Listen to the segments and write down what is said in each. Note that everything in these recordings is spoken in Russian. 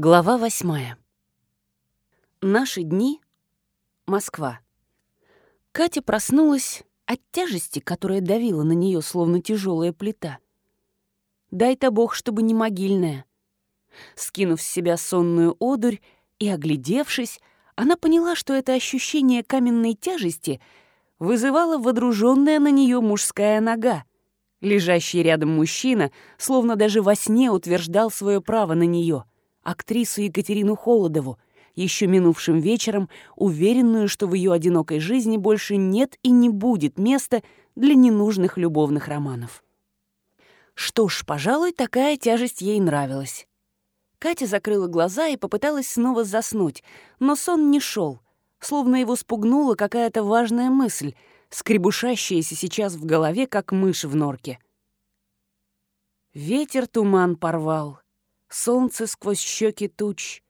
Глава восьмая. Наши дни. Москва. Катя проснулась от тяжести, которая давила на нее, словно тяжелая плита. Дай-то бог, чтобы не могильная. Скинув с себя сонную одурь и оглядевшись, она поняла, что это ощущение каменной тяжести вызывало водруженная на нее мужская нога. Лежащий рядом мужчина, словно даже во сне утверждал свое право на нее — актрису Екатерину Холодову, еще минувшим вечером, уверенную, что в ее одинокой жизни больше нет и не будет места для ненужных любовных романов. Что ж, пожалуй, такая тяжесть ей нравилась. Катя закрыла глаза и попыталась снова заснуть, но сон не шел, словно его спугнула какая-то важная мысль, скребушащаяся сейчас в голове, как мышь в норке. Ветер туман порвал, солнце сквозь щеки туч.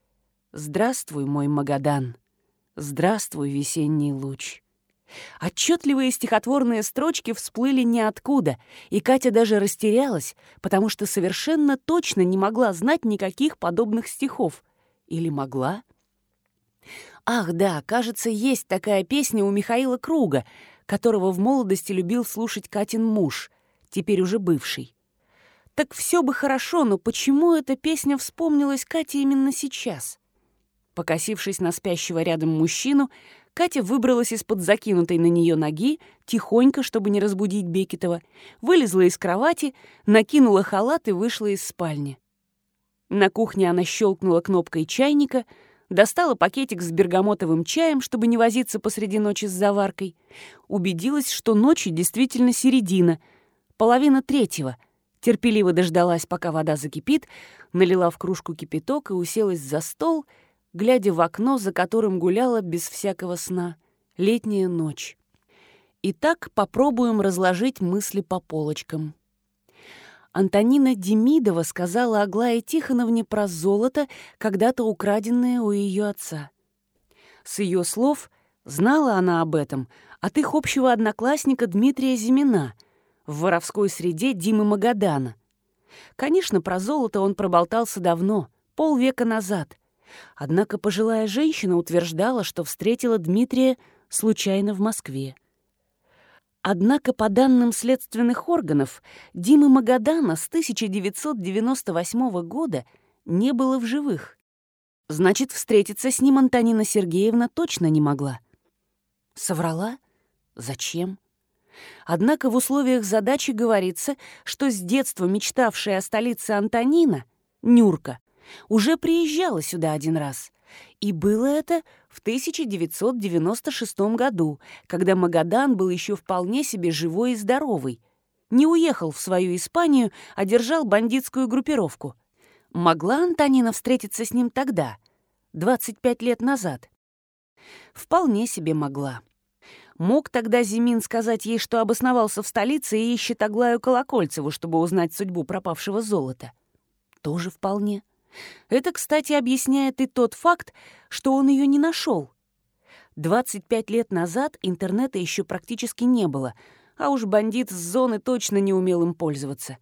Здравствуй, мой Магадан, здравствуй, весенний луч. Отчетливые стихотворные строчки всплыли ниоткуда, и Катя даже растерялась, потому что совершенно точно не могла знать никаких подобных стихов. Или могла? Ах, да, кажется, есть такая песня у Михаила Круга, которого в молодости любил слушать Катин муж, теперь уже бывший. Так все бы хорошо, но почему эта песня вспомнилась Кате именно сейчас? Покосившись на спящего рядом мужчину, Катя выбралась из-под закинутой на нее ноги, тихонько, чтобы не разбудить Бекетова, вылезла из кровати, накинула халат и вышла из спальни. На кухне она щелкнула кнопкой чайника, достала пакетик с бергамотовым чаем, чтобы не возиться посреди ночи с заваркой, убедилась, что ночи действительно середина, половина третьего — терпеливо дождалась, пока вода закипит, налила в кружку кипяток и уселась за стол, глядя в окно, за которым гуляла без всякого сна летняя ночь. Итак, попробуем разложить мысли по полочкам. Антонина Демидова сказала Аглае Тихоновне про золото, когда-то украденное у ее отца. С ее слов знала она об этом от их общего одноклассника Дмитрия Зимина — в воровской среде Димы Магадана. Конечно, про золото он проболтался давно, полвека назад. Однако пожилая женщина утверждала, что встретила Дмитрия случайно в Москве. Однако, по данным следственных органов, Димы Магадана с 1998 года не было в живых. Значит, встретиться с ним Антонина Сергеевна точно не могла. Соврала? Зачем? Однако в условиях задачи говорится, что с детства мечтавшая о столице Антонина, Нюрка, уже приезжала сюда один раз. И было это в 1996 году, когда Магадан был еще вполне себе живой и здоровый. Не уехал в свою Испанию, а держал бандитскую группировку. Могла Антонина встретиться с ним тогда, 25 лет назад? Вполне себе могла. Мог тогда Зимин сказать ей, что обосновался в столице и ищет Аглаю Колокольцеву, чтобы узнать судьбу пропавшего золота? Тоже вполне. Это, кстати, объясняет и тот факт, что он ее не нашел. 25 лет назад интернета еще практически не было, а уж бандит с зоны точно не умел им пользоваться.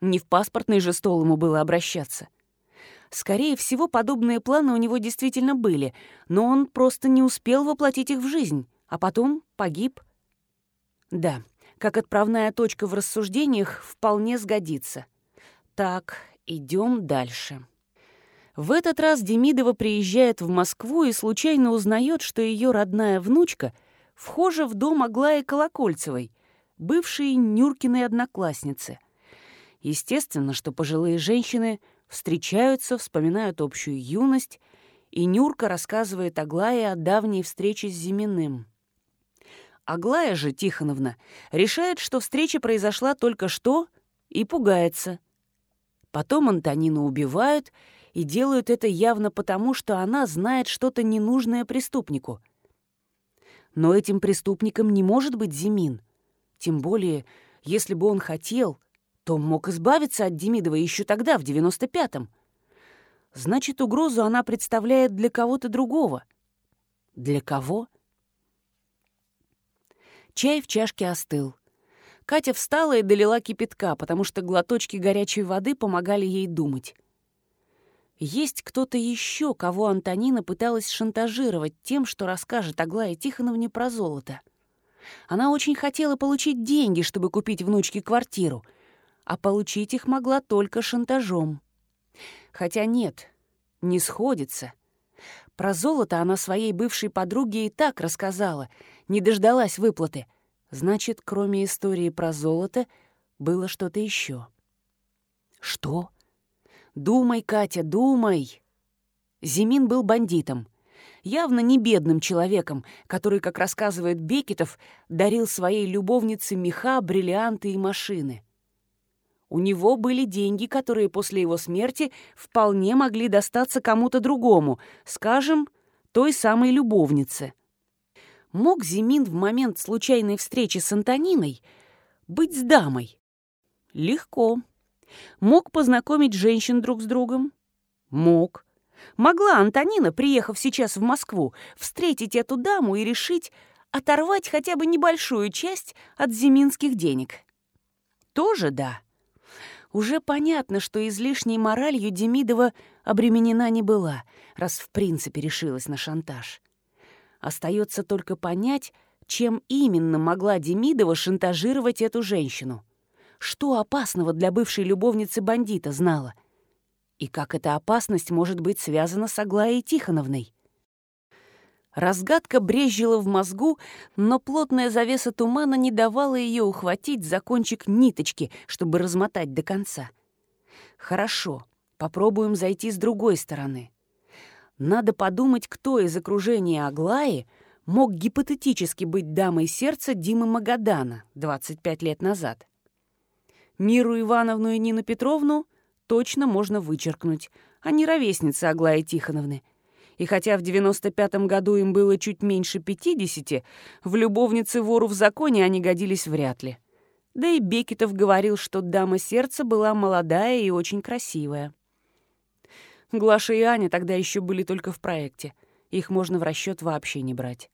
Не в паспортный же стол ему было обращаться. Скорее всего, подобные планы у него действительно были, но он просто не успел воплотить их в жизнь а потом погиб. Да, как отправная точка в рассуждениях вполне сгодится. Так, идем дальше. В этот раз Демидова приезжает в Москву и случайно узнает, что ее родная внучка вхожа в дом Аглаи Колокольцевой, бывшей Нюркиной одноклассницы. Естественно, что пожилые женщины встречаются, вспоминают общую юность, и Нюрка рассказывает Аглае о давней встрече с Зиминым. Аглая же Тихоновна решает, что встреча произошла только что, и пугается. Потом Антонину убивают, и делают это явно потому, что она знает что-то ненужное преступнику. Но этим преступником не может быть Зимин. Тем более, если бы он хотел, то мог избавиться от Демидова еще тогда, в 95-м. Значит, угрозу она представляет для кого-то другого. Для кого? Чай в чашке остыл. Катя встала и долила кипятка, потому что глоточки горячей воды помогали ей думать. Есть кто-то еще, кого Антонина пыталась шантажировать тем, что расскажет Аглае Тихоновне про золото. Она очень хотела получить деньги, чтобы купить внучке квартиру, а получить их могла только шантажом. Хотя нет, не сходится. Про золото она своей бывшей подруге и так рассказала, не дождалась выплаты. Значит, кроме истории про золото, было что-то еще. Что? Думай, Катя, думай. Зимин был бандитом. Явно не бедным человеком, который, как рассказывает Бекетов, дарил своей любовнице меха, бриллианты и машины. У него были деньги, которые после его смерти вполне могли достаться кому-то другому, скажем, той самой любовнице. Мог Зимин в момент случайной встречи с Антониной быть с дамой? Легко. Мог познакомить женщин друг с другом? Мог. Могла Антонина, приехав сейчас в Москву, встретить эту даму и решить оторвать хотя бы небольшую часть от зиминских денег? Тоже да. Уже понятно, что излишней моралью Демидова обременена не была, раз в принципе решилась на шантаж. Остается только понять, чем именно могла Демидова шантажировать эту женщину. Что опасного для бывшей любовницы бандита знала? И как эта опасность может быть связана с Аглаей Тихоновной? Разгадка брезжила в мозгу, но плотная завеса тумана не давала ее ухватить за кончик ниточки, чтобы размотать до конца. Хорошо, попробуем зайти с другой стороны. Надо подумать, кто из окружения Аглаи мог гипотетически быть дамой сердца Димы Магадана 25 лет назад. Миру Ивановну и Нину Петровну точно можно вычеркнуть, они ровесницы Аглаи Тихоновны — и хотя в 95-м году им было чуть меньше 50, в любовнице вору в законе они годились вряд ли. Да и Бекетов говорил, что дама сердца была молодая и очень красивая. Глаша и Аня тогда еще были только в проекте. Их можно в расчет вообще не брать.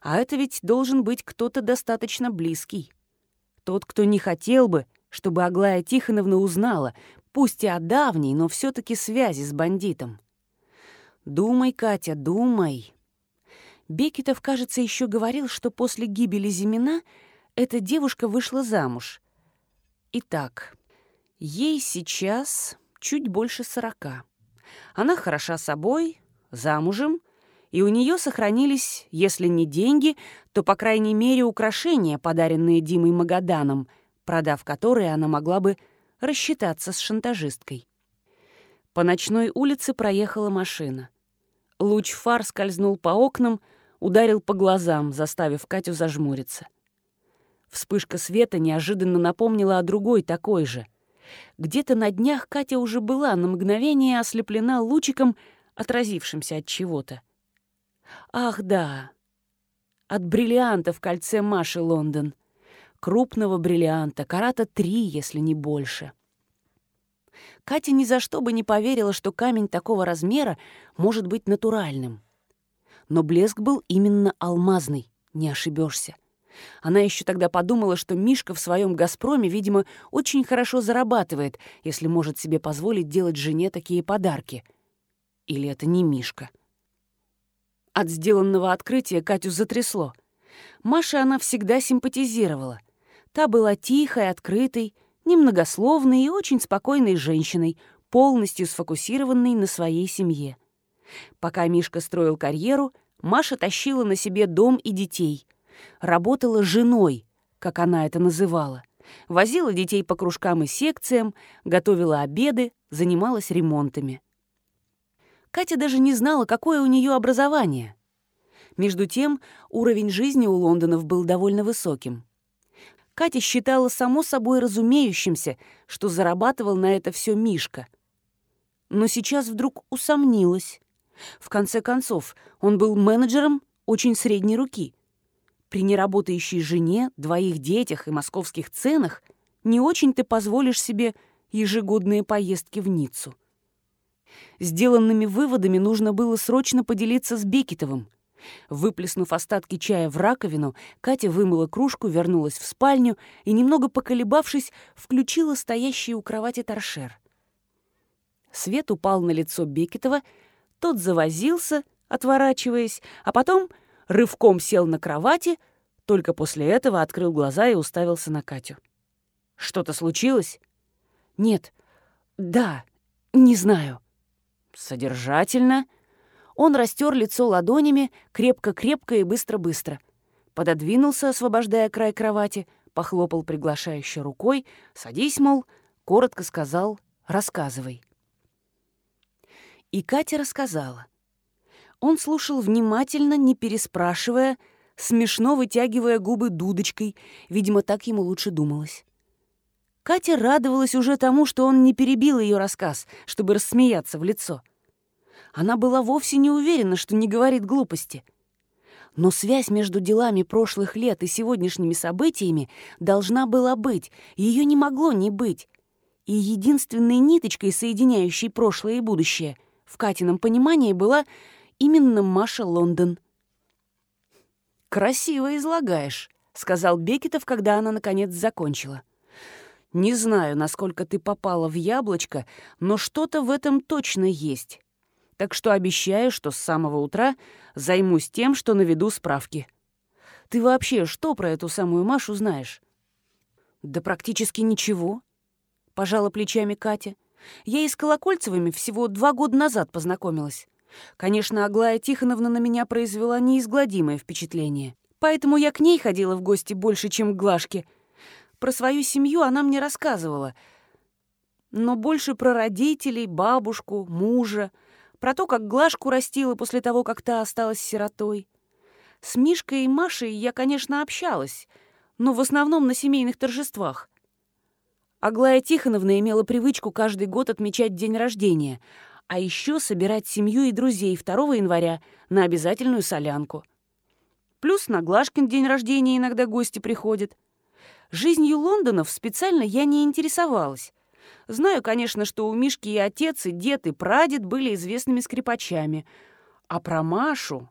А это ведь должен быть кто-то достаточно близкий. Тот, кто не хотел бы, чтобы Аглая Тихоновна узнала, пусть и о давней, но все таки связи с бандитом. Думай, Катя, думай. Бекетов, кажется, еще говорил, что после гибели Зимина эта девушка вышла замуж. Итак, ей сейчас чуть больше сорока. Она хороша собой, замужем, и у нее сохранились, если не деньги, то, по крайней мере, украшения, подаренные Димой Магаданом, продав которые она могла бы рассчитаться с шантажисткой. По ночной улице проехала машина. Луч фар скользнул по окнам, ударил по глазам, заставив Катю зажмуриться. Вспышка света неожиданно напомнила о другой такой же. Где-то на днях Катя уже была на мгновение ослеплена лучиком, отразившимся от чего-то. Ах, да, от бриллианта в кольце Маши Лондон. Крупного бриллианта, карата три, если не больше. Катя ни за что бы не поверила, что камень такого размера может быть натуральным. Но блеск был именно алмазный, не ошибешься. Она еще тогда подумала, что Мишка в своем «Газпроме», видимо, очень хорошо зарабатывает, если может себе позволить делать жене такие подарки. Или это не Мишка? От сделанного открытия Катю затрясло. Маше она всегда симпатизировала. Та была тихой, открытой, немногословной и очень спокойной женщиной, полностью сфокусированной на своей семье. Пока Мишка строил карьеру, Маша тащила на себе дом и детей. Работала женой, как она это называла. Возила детей по кружкам и секциям, готовила обеды, занималась ремонтами. Катя даже не знала, какое у нее образование. Между тем, уровень жизни у Лондонов был довольно высоким. Катя считала само собой разумеющимся, что зарабатывал на это все Мишка. Но сейчас вдруг усомнилась. В конце концов, он был менеджером очень средней руки. При неработающей жене, двоих детях и московских ценах не очень ты позволишь себе ежегодные поездки в Ниццу. Сделанными выводами нужно было срочно поделиться с Бекетовым. Выплеснув остатки чая в раковину, Катя вымыла кружку, вернулась в спальню и, немного поколебавшись, включила стоящий у кровати торшер. Свет упал на лицо Бекетова, тот завозился, отворачиваясь, а потом рывком сел на кровати, только после этого открыл глаза и уставился на Катю. «Что-то случилось?» «Нет. Да. Не знаю». «Содержательно». Он растер лицо ладонями, крепко-крепко и быстро-быстро. Пододвинулся, освобождая край кровати, похлопал приглашающе рукой. «Садись, мол», коротко сказал «рассказывай». И Катя рассказала. Он слушал внимательно, не переспрашивая, смешно вытягивая губы дудочкой. Видимо, так ему лучше думалось. Катя радовалась уже тому, что он не перебил ее рассказ, чтобы рассмеяться в лицо. Она была вовсе не уверена, что не говорит глупости. Но связь между делами прошлых лет и сегодняшними событиями должна была быть, ее не могло не быть. И единственной ниточкой, соединяющей прошлое и будущее, в Катином понимании была именно Маша Лондон. «Красиво излагаешь», — сказал Бекетов, когда она, наконец, закончила. «Не знаю, насколько ты попала в яблочко, но что-то в этом точно есть. Так что обещаю, что с самого утра займусь тем, что наведу справки. Ты вообще что про эту самую Машу знаешь?» «Да практически ничего», — пожала плечами Катя. «Я и с Колокольцевыми всего два года назад познакомилась. Конечно, Аглая Тихоновна на меня произвела неизгладимое впечатление. Поэтому я к ней ходила в гости больше, чем к Глашке. Про свою семью она мне рассказывала. Но больше про родителей, бабушку, мужа, про то, как Глашку растила после того, как та осталась сиротой. С Мишкой и Машей я, конечно, общалась, но в основном на семейных торжествах. Аглая Тихоновна имела привычку каждый год отмечать день рождения — а еще собирать семью и друзей 2 января на обязательную солянку. Плюс на Глашкин день рождения иногда гости приходят. Жизнью Лондонов специально я не интересовалась. Знаю, конечно, что у Мишки и отец, и дед, и прадед были известными скрипачами. А про Машу...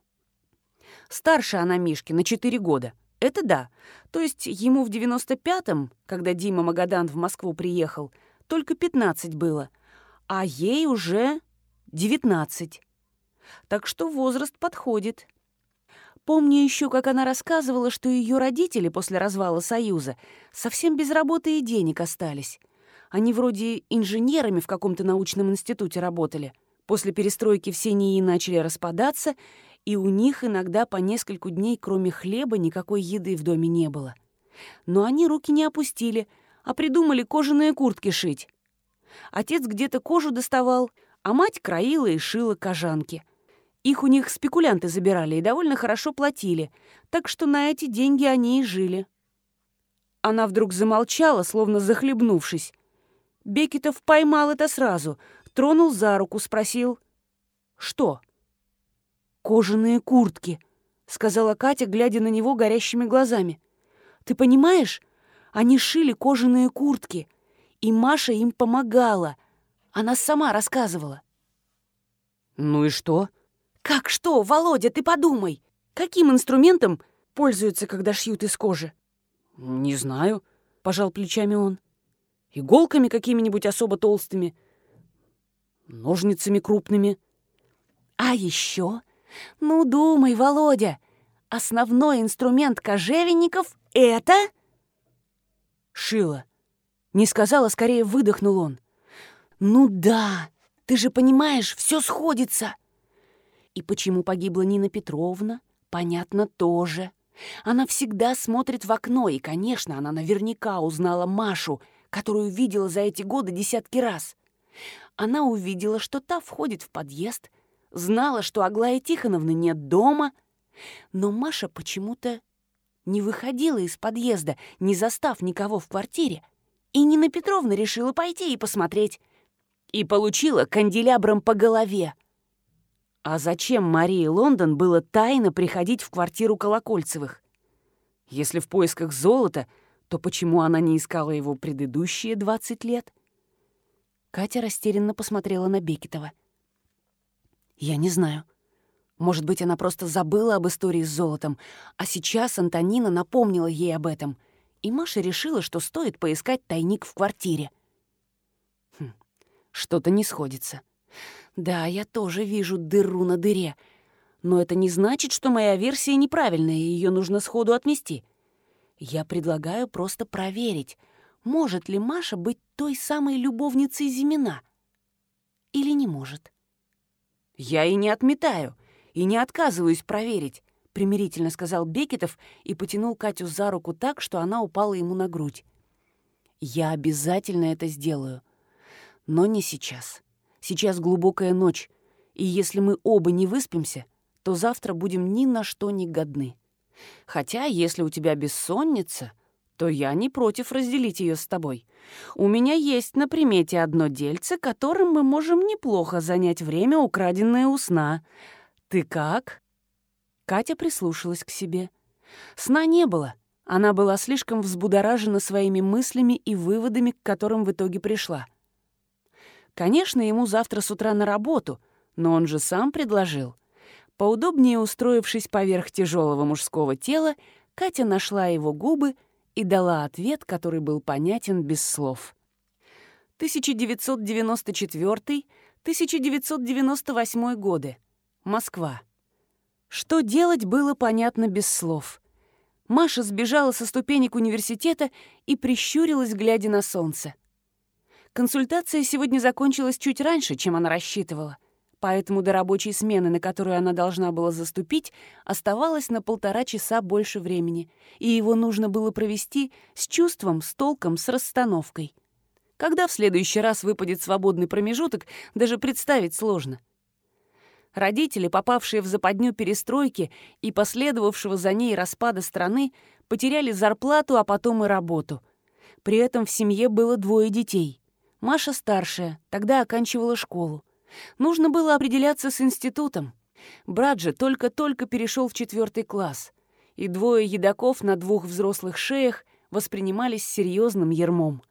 Старше она Мишки на 4 года. Это да. То есть ему в 95-м, когда Дима Магадан в Москву приехал, только 15 было. А ей уже 19. Так что возраст подходит. Помню еще, как она рассказывала, что ее родители после развала Союза совсем без работы и денег остались. Они вроде инженерами в каком-то научном институте работали. После перестройки все НИИ начали распадаться, и у них иногда по нескольку дней, кроме хлеба, никакой еды в доме не было. Но они руки не опустили, а придумали кожаные куртки шить. Отец где-то кожу доставал, а мать краила и шила кожанки. Их у них спекулянты забирали и довольно хорошо платили, так что на эти деньги они и жили. Она вдруг замолчала, словно захлебнувшись. Бекетов поймал это сразу, тронул за руку, спросил. «Что?» «Кожаные куртки», — сказала Катя, глядя на него горящими глазами. «Ты понимаешь? Они шили кожаные куртки, и Маша им помогала, она сама рассказывала. Ну и что? Как что, Володя, ты подумай. Каким инструментом пользуются, когда шьют из кожи? Не знаю, пожал плечами он. Иголками какими-нибудь особо толстыми, ножницами крупными. А еще? Ну, думай, Володя, основной инструмент кожевенников — это... Шила. Не сказала, скорее выдохнул он. «Ну да, ты же понимаешь, все сходится!» И почему погибла Нина Петровна, понятно тоже. Она всегда смотрит в окно, и, конечно, она наверняка узнала Машу, которую видела за эти годы десятки раз. Она увидела, что та входит в подъезд, знала, что Аглая Тихоновны нет дома, но Маша почему-то не выходила из подъезда, не застав никого в квартире, и Нина Петровна решила пойти и посмотреть — и получила канделябром по голове. А зачем Марии Лондон было тайно приходить в квартиру Колокольцевых? Если в поисках золота, то почему она не искала его предыдущие 20 лет? Катя растерянно посмотрела на Бекетова. «Я не знаю. Может быть, она просто забыла об истории с золотом, а сейчас Антонина напомнила ей об этом, и Маша решила, что стоит поискать тайник в квартире. Что-то не сходится. Да, я тоже вижу дыру на дыре. Но это не значит, что моя версия неправильная, и ее нужно сходу отмести. Я предлагаю просто проверить, может ли Маша быть той самой любовницей Зимина. Или не может. Я и не отметаю, и не отказываюсь проверить, примирительно сказал Бекетов и потянул Катю за руку так, что она упала ему на грудь. Я обязательно это сделаю. Но не сейчас. Сейчас глубокая ночь, и если мы оба не выспимся, то завтра будем ни на что не годны. Хотя, если у тебя бессонница, то я не против разделить ее с тобой. У меня есть на примете одно дельце, которым мы можем неплохо занять время, украденное у сна. Ты как?» Катя прислушалась к себе. Сна не было. Она была слишком взбудоражена своими мыслями и выводами, к которым в итоге пришла. Конечно, ему завтра с утра на работу, но он же сам предложил. Поудобнее устроившись поверх тяжелого мужского тела, Катя нашла его губы и дала ответ, который был понятен без слов. 1994-1998 годы. Москва. Что делать, было понятно без слов. Маша сбежала со ступенек университета и прищурилась, глядя на солнце. Консультация сегодня закончилась чуть раньше, чем она рассчитывала, поэтому до рабочей смены, на которую она должна была заступить, оставалось на полтора часа больше времени, и его нужно было провести с чувством, с толком, с расстановкой. Когда в следующий раз выпадет свободный промежуток, даже представить сложно. Родители, попавшие в западню перестройки и последовавшего за ней распада страны, потеряли зарплату, а потом и работу. При этом в семье было двое детей — Маша старшая, тогда оканчивала школу. Нужно было определяться с институтом. Брат же только-только перешел в четвертый класс, и двое едоков на двух взрослых шеях воспринимались серьезным ермом.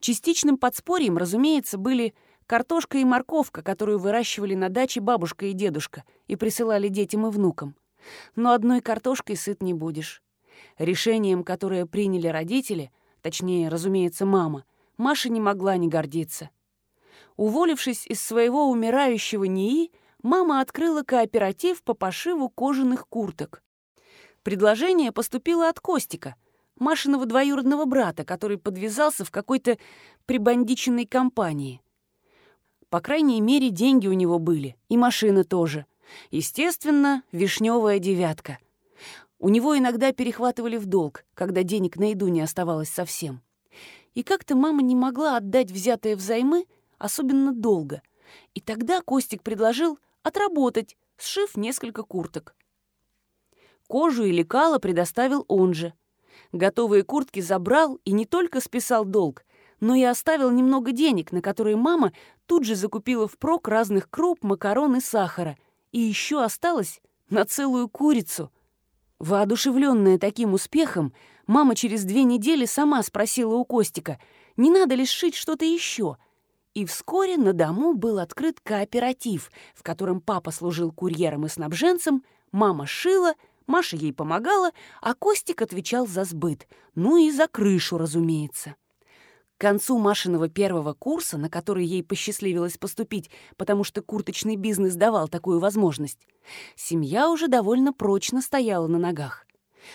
Частичным подспорьем, разумеется, были картошка и морковка, которую выращивали на даче бабушка и дедушка и присылали детям и внукам. Но одной картошкой сыт не будешь. Решением, которое приняли родители, точнее, разумеется, мама — Маша не могла не гордиться. Уволившись из своего умирающего НИИ, мама открыла кооператив по пошиву кожаных курток. Предложение поступило от Костика, Машиного двоюродного брата, который подвязался в какой-то прибандиченной компании. По крайней мере, деньги у него были, и машина тоже. Естественно, вишневая девятка. У него иногда перехватывали в долг, когда денег на еду не оставалось совсем. И как-то мама не могла отдать взятое взаймы особенно долго. И тогда Костик предложил отработать, сшив несколько курток. Кожу и лекала предоставил он же. Готовые куртки забрал и не только списал долг, но и оставил немного денег, на которые мама тут же закупила впрок разных круп, макарон и сахара. И еще осталось на целую курицу. Воодушевленная таким успехом, мама через две недели сама спросила у Костика, не надо ли сшить что-то еще. И вскоре на дому был открыт кооператив, в котором папа служил курьером и снабженцем, мама шила, Маша ей помогала, а Костик отвечал за сбыт, ну и за крышу, разумеется. К концу Машиного первого курса, на который ей посчастливилось поступить, потому что курточный бизнес давал такую возможность, семья уже довольно прочно стояла на ногах.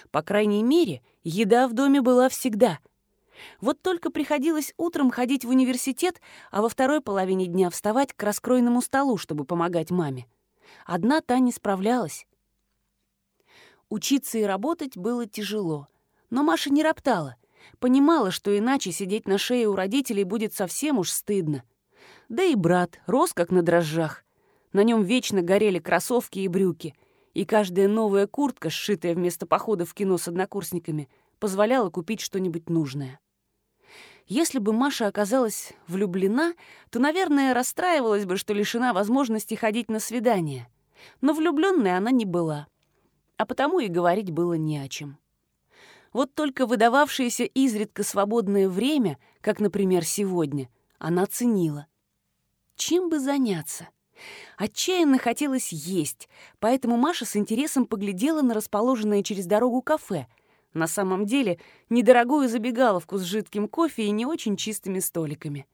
По крайней мере, еда в доме была всегда. Вот только приходилось утром ходить в университет, а во второй половине дня вставать к раскройному столу, чтобы помогать маме. Одна та не справлялась. Учиться и работать было тяжело, но Маша не роптала. Понимала, что иначе сидеть на шее у родителей будет совсем уж стыдно. Да и брат рос как на дрожжах. На нем вечно горели кроссовки и брюки, и каждая новая куртка, сшитая вместо похода в кино с однокурсниками, позволяла купить что-нибудь нужное. Если бы Маша оказалась влюблена, то, наверное, расстраивалась бы, что лишена возможности ходить на свидания. Но влюбленной она не была, а потому и говорить было не о чем. Вот только выдававшееся изредка свободное время, как, например, сегодня, она ценила. Чем бы заняться? Отчаянно хотелось есть, поэтому Маша с интересом поглядела на расположенное через дорогу кафе. На самом деле, недорогую забегаловку с жидким кофе и не очень чистыми столиками.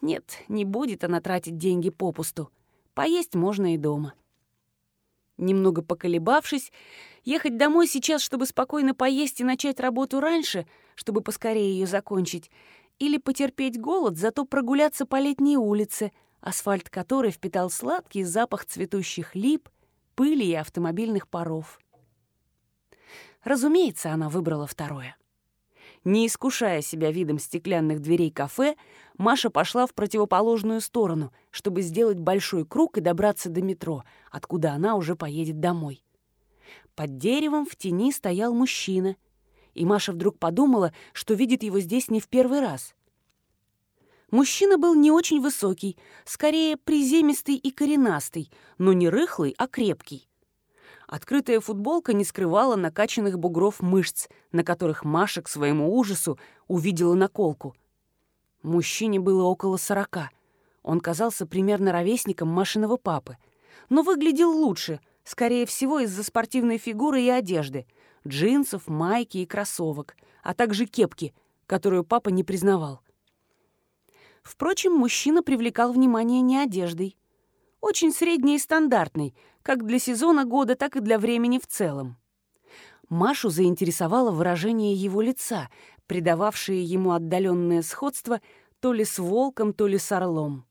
Нет, не будет она тратить деньги попусту. Поесть можно и дома. Немного поколебавшись, ехать домой сейчас, чтобы спокойно поесть и начать работу раньше, чтобы поскорее ее закончить, или потерпеть голод, зато прогуляться по летней улице, асфальт которой впитал сладкий запах цветущих лип, пыли и автомобильных паров. Разумеется, она выбрала второе. Не искушая себя видом стеклянных дверей кафе, Маша пошла в противоположную сторону, чтобы сделать большой круг и добраться до метро, откуда она уже поедет домой. Под деревом в тени стоял мужчина, и Маша вдруг подумала, что видит его здесь не в первый раз. Мужчина был не очень высокий, скорее приземистый и коренастый, но не рыхлый, а крепкий. Открытая футболка не скрывала накачанных бугров мышц, на которых Маша к своему ужасу увидела наколку. Мужчине было около сорока. Он казался примерно ровесником Машиного папы, но выглядел лучше, скорее всего, из-за спортивной фигуры и одежды, джинсов, майки и кроссовок, а также кепки, которую папа не признавал. Впрочем, мужчина привлекал внимание не одеждой. Очень средний и стандартный, как для сезона года, так и для времени в целом. Машу заинтересовало выражение его лица, придававшее ему отдаленное сходство то ли с волком, то ли с орлом.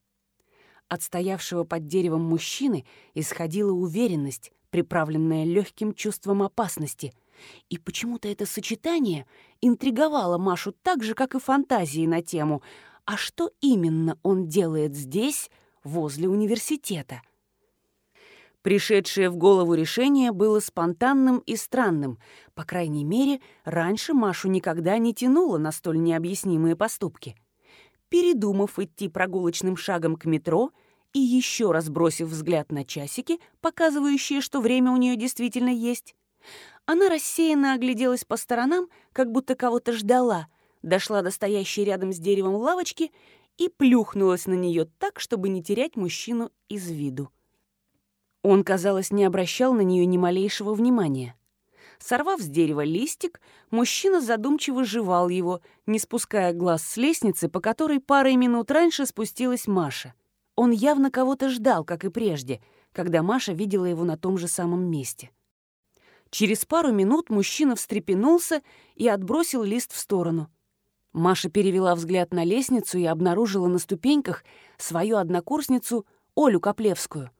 От стоявшего под деревом мужчины исходила уверенность, приправленная легким чувством опасности. И почему-то это сочетание интриговало Машу так же, как и фантазии на тему «А что именно он делает здесь, возле университета?» Пришедшее в голову решение было спонтанным и странным. По крайней мере, раньше Машу никогда не тянуло на столь необъяснимые поступки. Передумав идти прогулочным шагом к метро и еще раз бросив взгляд на часики, показывающие, что время у нее действительно есть, она рассеянно огляделась по сторонам, как будто кого-то ждала, дошла до стоящей рядом с деревом лавочки и плюхнулась на нее так, чтобы не терять мужчину из виду. Он, казалось, не обращал на нее ни малейшего внимания. Сорвав с дерева листик, мужчина задумчиво жевал его, не спуская глаз с лестницы, по которой парой минут раньше спустилась Маша. Он явно кого-то ждал, как и прежде, когда Маша видела его на том же самом месте. Через пару минут мужчина встрепенулся и отбросил лист в сторону. Маша перевела взгляд на лестницу и обнаружила на ступеньках свою однокурсницу Олю Коплевскую —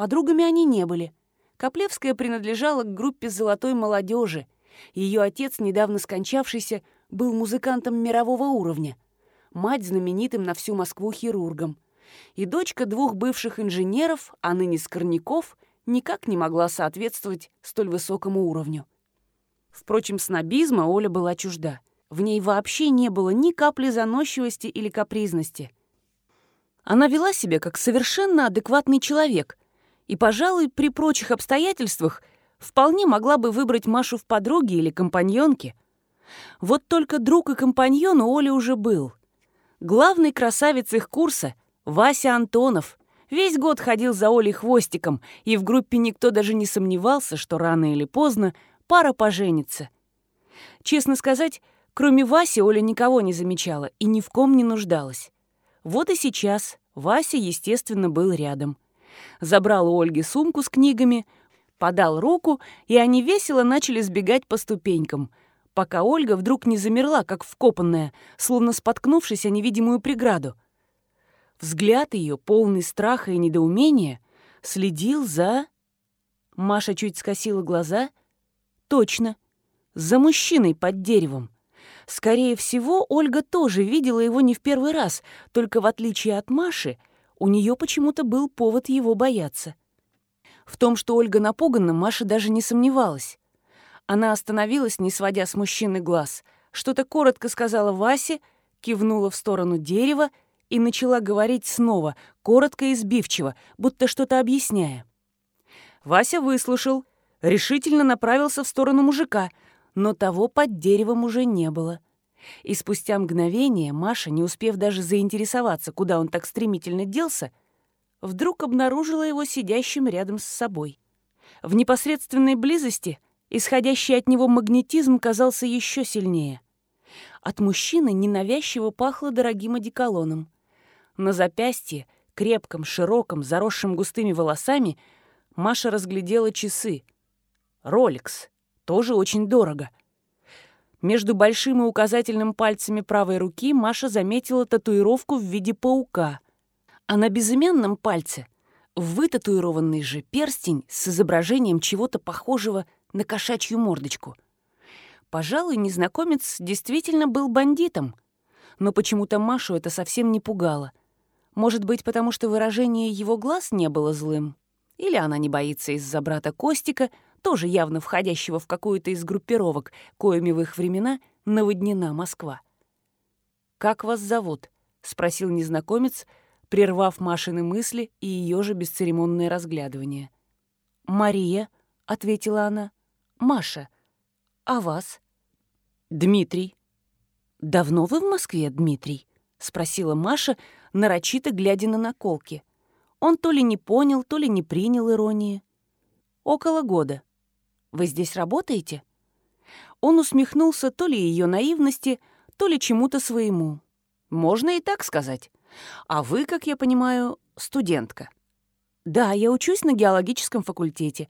Подругами они не были. Коплевская принадлежала к группе «Золотой молодежи». Ее отец, недавно скончавшийся, был музыкантом мирового уровня. Мать знаменитым на всю Москву хирургом. И дочка двух бывших инженеров, а ныне Скорняков, никак не могла соответствовать столь высокому уровню. Впрочем, снобизма Оля была чужда. В ней вообще не было ни капли заносчивости или капризности. Она вела себя как совершенно адекватный человек, и, пожалуй, при прочих обстоятельствах вполне могла бы выбрать Машу в подруге или компаньонке. Вот только друг и компаньон у Оли уже был. Главный красавец их курса — Вася Антонов. Весь год ходил за Олей хвостиком, и в группе никто даже не сомневался, что рано или поздно пара поженится. Честно сказать, кроме Васи Оля никого не замечала и ни в ком не нуждалась. Вот и сейчас Вася, естественно, был рядом — забрал у Ольги сумку с книгами, подал руку, и они весело начали сбегать по ступенькам, пока Ольга вдруг не замерла, как вкопанная, словно споткнувшись о невидимую преграду. Взгляд ее, полный страха и недоумения, следил за... Маша чуть скосила глаза. Точно, за мужчиной под деревом. Скорее всего, Ольга тоже видела его не в первый раз, только в отличие от Маши — у нее почему-то был повод его бояться. В том, что Ольга напугана, Маша даже не сомневалась. Она остановилась, не сводя с мужчины глаз, что-то коротко сказала Васе, кивнула в сторону дерева и начала говорить снова, коротко и сбивчиво, будто что-то объясняя. Вася выслушал, решительно направился в сторону мужика, но того под деревом уже не было. И спустя мгновение Маша, не успев даже заинтересоваться, куда он так стремительно делся, вдруг обнаружила его сидящим рядом с собой. В непосредственной близости исходящий от него магнетизм казался еще сильнее. От мужчины ненавязчиво пахло дорогим одеколоном. На запястье, крепком, широком, заросшим густыми волосами, Маша разглядела часы. «Ролекс». Тоже очень дорого. Между большим и указательным пальцами правой руки Маша заметила татуировку в виде паука. А на безымянном пальце вытатуированный же перстень с изображением чего-то похожего на кошачью мордочку. Пожалуй, незнакомец действительно был бандитом. Но почему-то Машу это совсем не пугало. Может быть, потому что выражение его глаз не было злым? Или она не боится из-за брата Костика, тоже явно входящего в какую-то из группировок, коими в их времена наводнена Москва. «Как вас зовут?» — спросил незнакомец, прервав Машины мысли и ее же бесцеремонное разглядывание. «Мария», — ответила она. «Маша. А вас?» «Дмитрий». «Давно вы в Москве, Дмитрий?» — спросила Маша, нарочито глядя на наколки. Он то ли не понял, то ли не принял иронии. «Около года. Вы здесь работаете?» Он усмехнулся то ли ее наивности, то ли чему-то своему. «Можно и так сказать. А вы, как я понимаю, студентка». «Да, я учусь на геологическом факультете.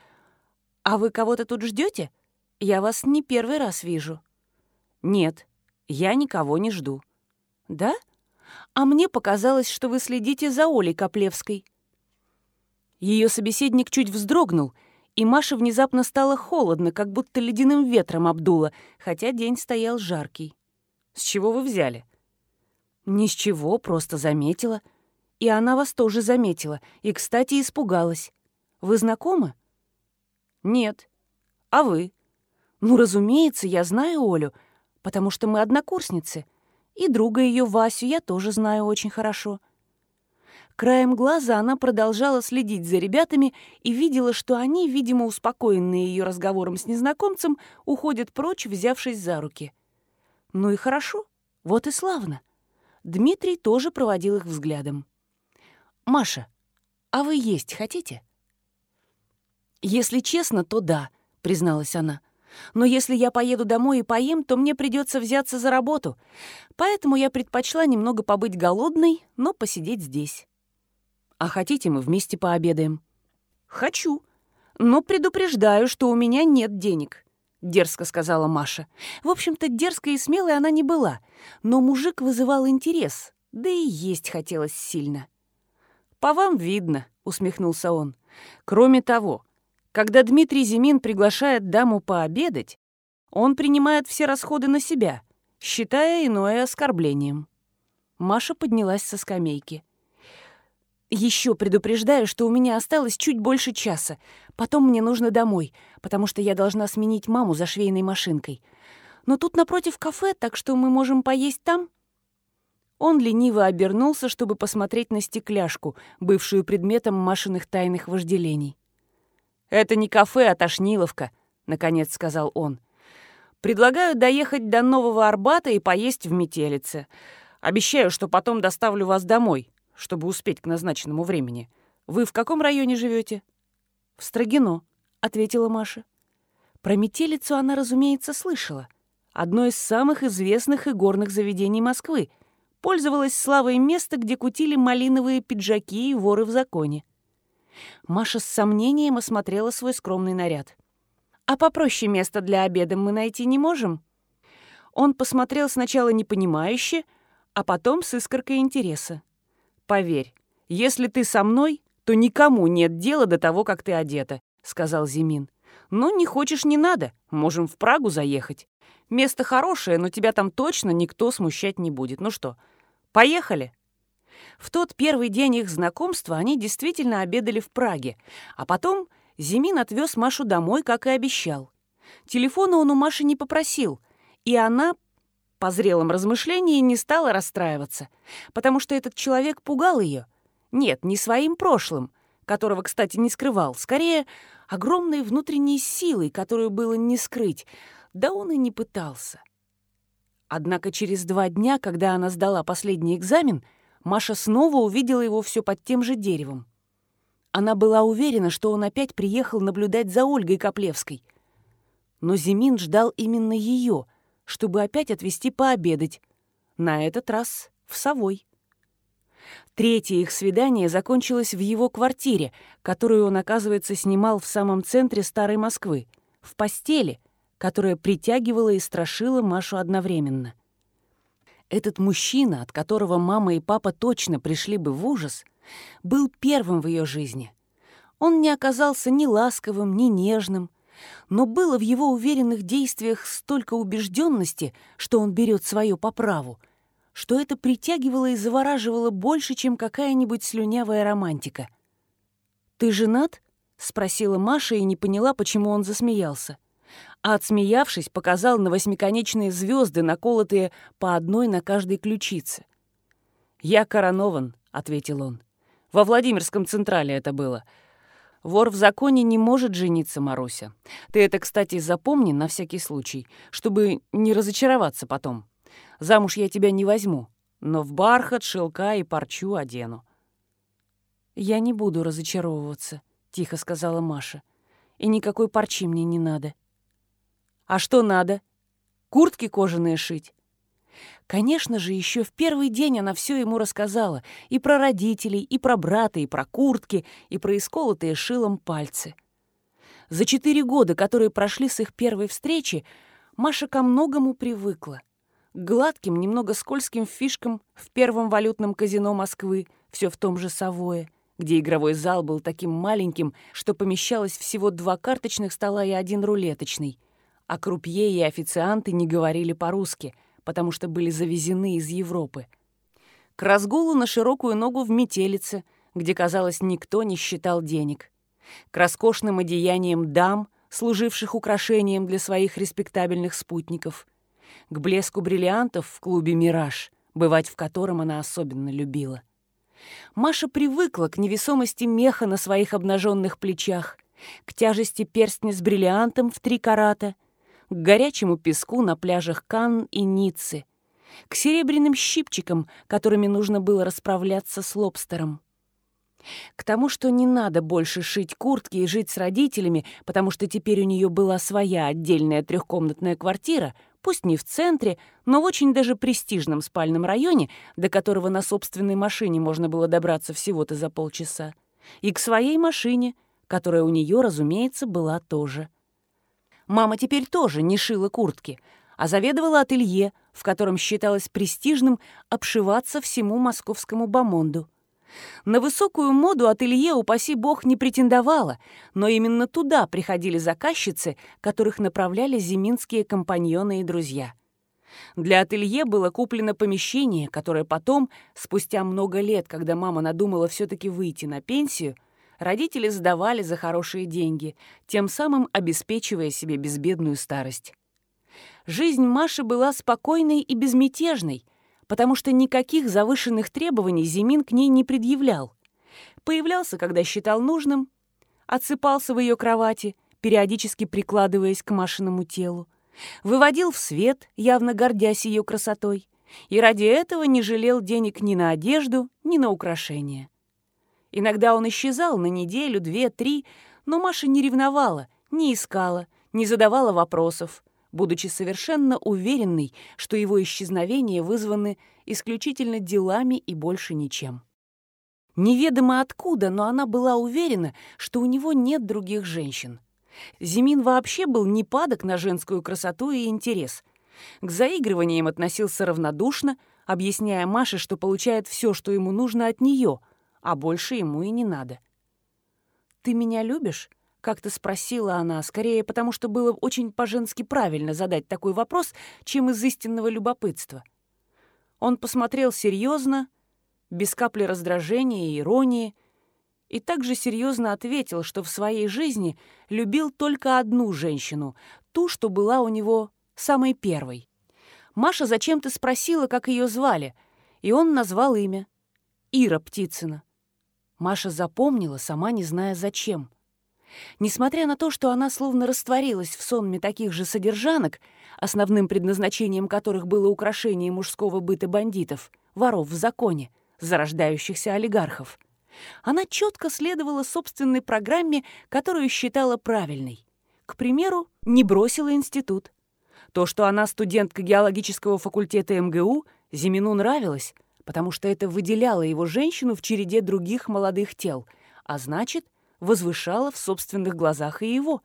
А вы кого-то тут ждете? Я вас не первый раз вижу». «Нет, я никого не жду». «Да? А мне показалось, что вы следите за Олей Коплевской». Ее собеседник чуть вздрогнул — и Маше внезапно стало холодно, как будто ледяным ветром обдуло, хотя день стоял жаркий. «С чего вы взяли?» «Ни с чего, просто заметила. И она вас тоже заметила, и, кстати, испугалась. Вы знакомы?» «Нет. А вы?» «Ну, разумеется, я знаю Олю, потому что мы однокурсницы. И друга ее Васю я тоже знаю очень хорошо. Краем глаза она продолжала следить за ребятами и видела, что они, видимо, успокоенные ее разговором с незнакомцем, уходят прочь, взявшись за руки. Ну и хорошо, вот и славно. Дмитрий тоже проводил их взглядом. «Маша, а вы есть хотите?» «Если честно, то да», — призналась она. «Но если я поеду домой и поем, то мне придется взяться за работу. Поэтому я предпочла немного побыть голодной, но посидеть здесь». А хотите, мы вместе пообедаем?» «Хочу, но предупреждаю, что у меня нет денег», — дерзко сказала Маша. В общем-то, дерзкой и смелой она не была, но мужик вызывал интерес, да и есть хотелось сильно. «По вам видно», — усмехнулся он. «Кроме того, когда Дмитрий Зимин приглашает даму пообедать, он принимает все расходы на себя, считая иное оскорблением». Маша поднялась со скамейки. Еще предупреждаю, что у меня осталось чуть больше часа. Потом мне нужно домой, потому что я должна сменить маму за швейной машинкой. Но тут напротив кафе, так что мы можем поесть там». Он лениво обернулся, чтобы посмотреть на стекляшку, бывшую предметом Машиных тайных вожделений. «Это не кафе, а тошниловка», — наконец сказал он. «Предлагаю доехать до Нового Арбата и поесть в метелице. Обещаю, что потом доставлю вас домой чтобы успеть к назначенному времени. Вы в каком районе живете? «В Строгино», — ответила Маша. Про метелицу она, разумеется, слышала. Одно из самых известных и горных заведений Москвы. Пользовалось славой место, где кутили малиновые пиджаки и воры в законе. Маша с сомнением осмотрела свой скромный наряд. «А попроще место для обеда мы найти не можем?» Он посмотрел сначала непонимающе, а потом с искоркой интереса. «Поверь, если ты со мной, то никому нет дела до того, как ты одета», — сказал Зимин. «Ну, не хочешь, не надо. Можем в Прагу заехать. Место хорошее, но тебя там точно никто смущать не будет. Ну что, поехали?» В тот первый день их знакомства они действительно обедали в Праге, а потом Зимин отвез Машу домой, как и обещал. Телефона он у Маши не попросил, и она по зрелом размышлении не стала расстраиваться, потому что этот человек пугал ее. Нет, не своим прошлым, которого, кстати, не скрывал, скорее огромной внутренней силой, которую было не скрыть, да он и не пытался. Однако через два дня, когда она сдала последний экзамен, Маша снова увидела его все под тем же деревом. Она была уверена, что он опять приехал наблюдать за Ольгой Коплевской. Но Зимин ждал именно ее — чтобы опять отвезти пообедать. На этот раз в Совой. Третье их свидание закончилось в его квартире, которую он, оказывается, снимал в самом центре старой Москвы, в постели, которая притягивала и страшила Машу одновременно. Этот мужчина, от которого мама и папа точно пришли бы в ужас, был первым в ее жизни. Он не оказался ни ласковым, ни нежным, но было в его уверенных действиях столько убежденности, что он берет свое по праву, что это притягивало и завораживало больше, чем какая-нибудь слюнявая романтика. «Ты женат?» — спросила Маша и не поняла, почему он засмеялся. А отсмеявшись, показал на восьмиконечные звезды, наколотые по одной на каждой ключице. «Я коронован», — ответил он. «Во Владимирском Централе это было. Вор в законе не может жениться, Маруся. Ты это, кстати, запомни на всякий случай, чтобы не разочароваться потом. Замуж я тебя не возьму, но в бархат, шелка и парчу одену». «Я не буду разочаровываться», — тихо сказала Маша. «И никакой парчи мне не надо». «А что надо? Куртки кожаные шить?» Конечно же, еще в первый день она все ему рассказала. И про родителей, и про брата, и про куртки, и про исколотые шилом пальцы. За четыре года, которые прошли с их первой встречи, Маша ко многому привыкла. К гладким, немного скользким фишкам в первом валютном казино Москвы, все в том же Савое, где игровой зал был таким маленьким, что помещалось всего два карточных стола и один рулеточный, а крупье и официанты не говорили по-русски — потому что были завезены из Европы. К разгулу на широкую ногу в метелице, где, казалось, никто не считал денег. К роскошным одеяниям дам, служивших украшением для своих респектабельных спутников. К блеску бриллиантов в клубе «Мираж», бывать в котором она особенно любила. Маша привыкла к невесомости меха на своих обнаженных плечах, к тяжести перстня с бриллиантом в три карата — к горячему песку на пляжах Кан и Ниццы, к серебряным щипчикам, которыми нужно было расправляться с лобстером. К тому, что не надо больше шить куртки и жить с родителями, потому что теперь у нее была своя отдельная трехкомнатная квартира, пусть не в центре, но в очень даже престижном спальном районе, до которого на собственной машине можно было добраться всего-то за полчаса, и к своей машине, которая у нее, разумеется, была тоже. Мама теперь тоже не шила куртки, а заведовала ателье, в котором считалось престижным обшиваться всему московскому бомонду. На высокую моду ателье, упаси бог, не претендовала, но именно туда приходили заказчицы, которых направляли зиминские компаньоны и друзья. Для ателье было куплено помещение, которое потом, спустя много лет, когда мама надумала все-таки выйти на пенсию, родители сдавали за хорошие деньги, тем самым обеспечивая себе безбедную старость. Жизнь Маши была спокойной и безмятежной, потому что никаких завышенных требований Зимин к ней не предъявлял. Появлялся, когда считал нужным, отсыпался в ее кровати, периодически прикладываясь к Машиному телу, выводил в свет, явно гордясь ее красотой, и ради этого не жалел денег ни на одежду, ни на украшения. Иногда он исчезал на неделю, две, три, но Маша не ревновала, не искала, не задавала вопросов, будучи совершенно уверенной, что его исчезновения вызваны исключительно делами и больше ничем. Неведомо откуда, но она была уверена, что у него нет других женщин. Зимин вообще был не падок на женскую красоту и интерес. К заигрываниям относился равнодушно, объясняя Маше, что получает все, что ему нужно от нее — а больше ему и не надо. «Ты меня любишь?» — как-то спросила она, скорее потому, что было очень по-женски правильно задать такой вопрос, чем из истинного любопытства. Он посмотрел серьезно, без капли раздражения и иронии, и также серьезно ответил, что в своей жизни любил только одну женщину, ту, что была у него самой первой. Маша зачем-то спросила, как ее звали, и он назвал имя — Ира Птицына. Маша запомнила, сама не зная зачем. Несмотря на то, что она словно растворилась в сонме таких же содержанок, основным предназначением которых было украшение мужского быта бандитов, воров в законе, зарождающихся олигархов, она четко следовала собственной программе, которую считала правильной. К примеру, не бросила институт. То, что она студентка геологического факультета МГУ, Зимину нравилось, потому что это выделяло его женщину в череде других молодых тел, а значит, возвышало в собственных глазах и его.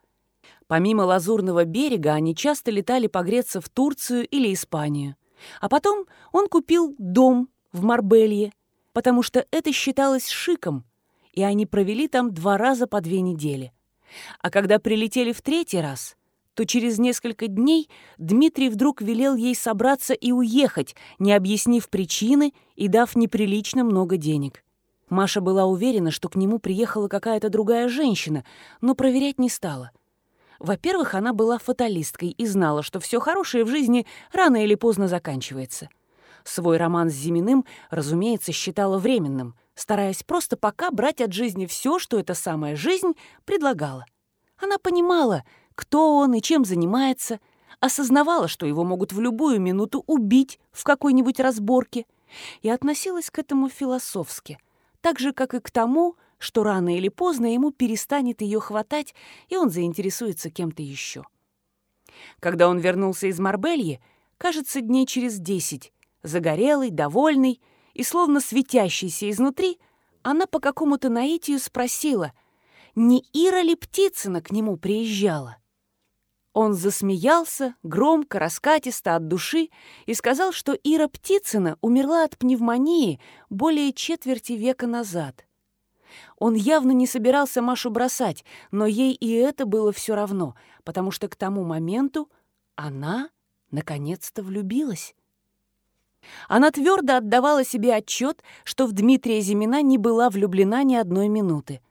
Помимо Лазурного берега они часто летали погреться в Турцию или Испанию. А потом он купил дом в Марбелье, потому что это считалось шиком, и они провели там два раза по две недели. А когда прилетели в третий раз, то через несколько дней Дмитрий вдруг велел ей собраться и уехать, не объяснив причины и дав неприлично много денег. Маша была уверена, что к нему приехала какая-то другая женщина, но проверять не стала. Во-первых, она была фаталисткой и знала, что все хорошее в жизни рано или поздно заканчивается. Свой роман с Зиминым, разумеется, считала временным, стараясь просто пока брать от жизни все, что эта самая жизнь предлагала. Она понимала, кто он и чем занимается, осознавала, что его могут в любую минуту убить в какой-нибудь разборке, и относилась к этому философски, так же, как и к тому, что рано или поздно ему перестанет ее хватать, и он заинтересуется кем-то еще. Когда он вернулся из Марбельи, кажется, дней через десять, загорелый, довольный и словно светящийся изнутри, она по какому-то наитию спросила, не Ира ли Птицына к нему приезжала. Он засмеялся, громко, раскатисто от души, и сказал, что Ира Птицына умерла от пневмонии более четверти века назад. Он явно не собирался Машу бросать, но ей и это было все равно, потому что к тому моменту она наконец-то влюбилась. Она твердо отдавала себе отчет, что в Дмитрия Зимина не была влюблена ни одной минуты.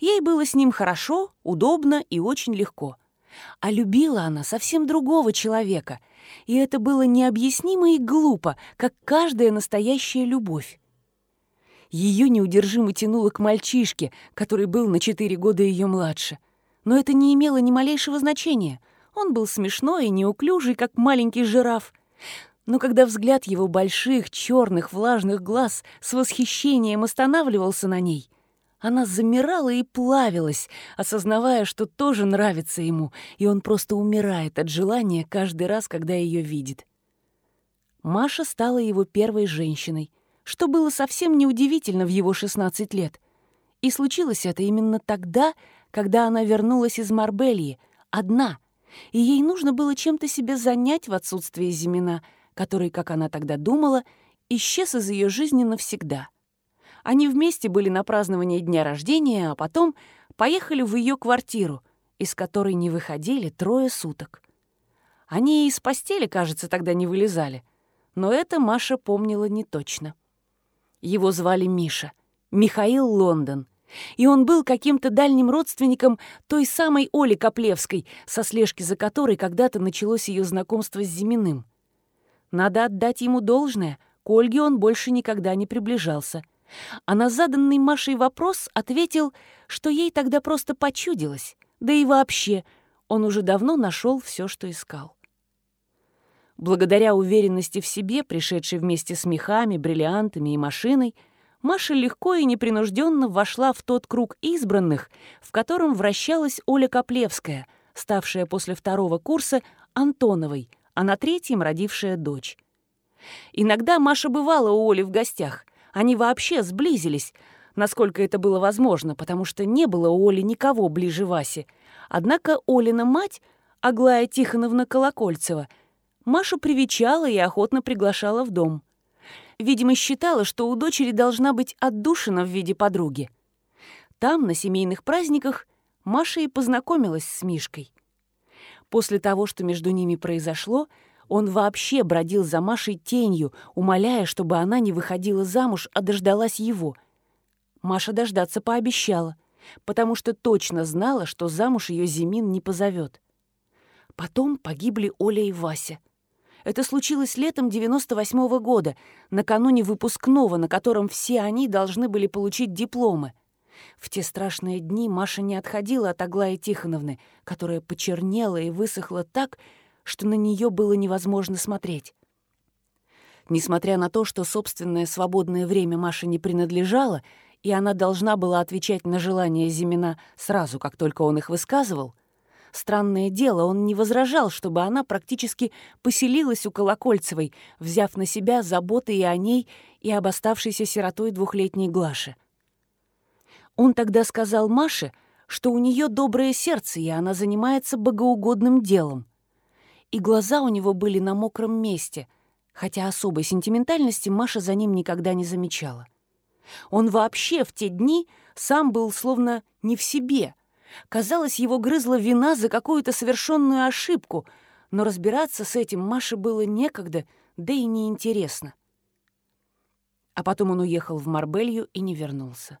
Ей было с ним хорошо, удобно и очень легко — а любила она совсем другого человека, и это было необъяснимо и глупо, как каждая настоящая любовь. Ее неудержимо тянуло к мальчишке, который был на четыре года ее младше. Но это не имело ни малейшего значения. Он был смешной и неуклюжий, как маленький жираф. Но когда взгляд его больших, черных, влажных глаз с восхищением останавливался на ней — она замирала и плавилась, осознавая, что тоже нравится ему, и он просто умирает от желания каждый раз, когда ее видит. Маша стала его первой женщиной, что было совсем неудивительно в его 16 лет. И случилось это именно тогда, когда она вернулась из Марбельи, одна, и ей нужно было чем-то себе занять в отсутствие Зимина, который, как она тогда думала, исчез из ее жизни навсегда — они вместе были на праздновании дня рождения, а потом поехали в ее квартиру, из которой не выходили трое суток. Они из постели, кажется, тогда не вылезали, но это Маша помнила не точно. Его звали Миша, Михаил Лондон, и он был каким-то дальним родственником той самой Оли Коплевской, со слежки за которой когда-то началось ее знакомство с Зиминым. Надо отдать ему должное, к Ольге он больше никогда не приближался — а на заданный Машей вопрос ответил, что ей тогда просто почудилось, да и вообще он уже давно нашел все, что искал. Благодаря уверенности в себе, пришедшей вместе с мехами, бриллиантами и машиной, Маша легко и непринужденно вошла в тот круг избранных, в котором вращалась Оля Коплевская, ставшая после второго курса Антоновой, а на третьем родившая дочь. Иногда Маша бывала у Оли в гостях, они вообще сблизились, насколько это было возможно, потому что не было у Оли никого ближе Васи. Однако Олина мать, Аглая Тихоновна Колокольцева, Машу привечала и охотно приглашала в дом. Видимо, считала, что у дочери должна быть отдушина в виде подруги. Там, на семейных праздниках, Маша и познакомилась с Мишкой. После того, что между ними произошло, он вообще бродил за Машей тенью, умоляя, чтобы она не выходила замуж, а дождалась его. Маша дождаться пообещала, потому что точно знала, что замуж ее Зимин не позовет. Потом погибли Оля и Вася. Это случилось летом 98 -го года, накануне выпускного, на котором все они должны были получить дипломы. В те страшные дни Маша не отходила от Аглаи Тихоновны, которая почернела и высохла так, что на нее было невозможно смотреть. Несмотря на то, что собственное свободное время Маше не принадлежало, и она должна была отвечать на желания Зимина сразу, как только он их высказывал, Странное дело, он не возражал, чтобы она практически поселилась у Колокольцевой, взяв на себя заботы и о ней, и об оставшейся сиротой двухлетней Глаше. Он тогда сказал Маше, что у нее доброе сердце, и она занимается богоугодным делом. И глаза у него были на мокром месте, хотя особой сентиментальности Маша за ним никогда не замечала. Он вообще в те дни сам был словно не в себе. Казалось, его грызла вина за какую-то совершенную ошибку, но разбираться с этим Маше было некогда, да и неинтересно. А потом он уехал в Марбелью и не вернулся.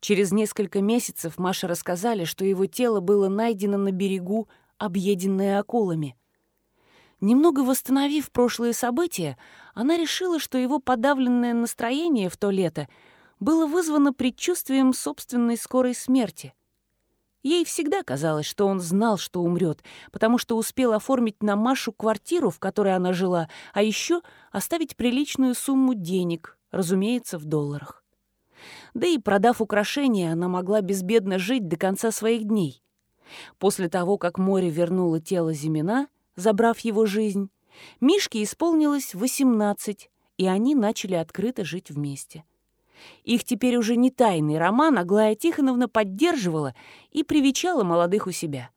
Через несколько месяцев Маше рассказали, что его тело было найдено на берегу, объеденное акулами. Немного восстановив прошлые события, она решила, что его подавленное настроение в то лето было вызвано предчувствием собственной скорой смерти. Ей всегда казалось, что он знал, что умрет, потому что успел оформить на Машу квартиру, в которой она жила, а еще оставить приличную сумму денег, разумеется, в долларах. Да и продав украшения, она могла безбедно жить до конца своих дней. После того, как море вернуло тело Зимина, забрав его жизнь, Мишке исполнилось 18, и они начали открыто жить вместе. Их теперь уже не тайный роман Аглая Тихоновна поддерживала и привечала молодых у себя.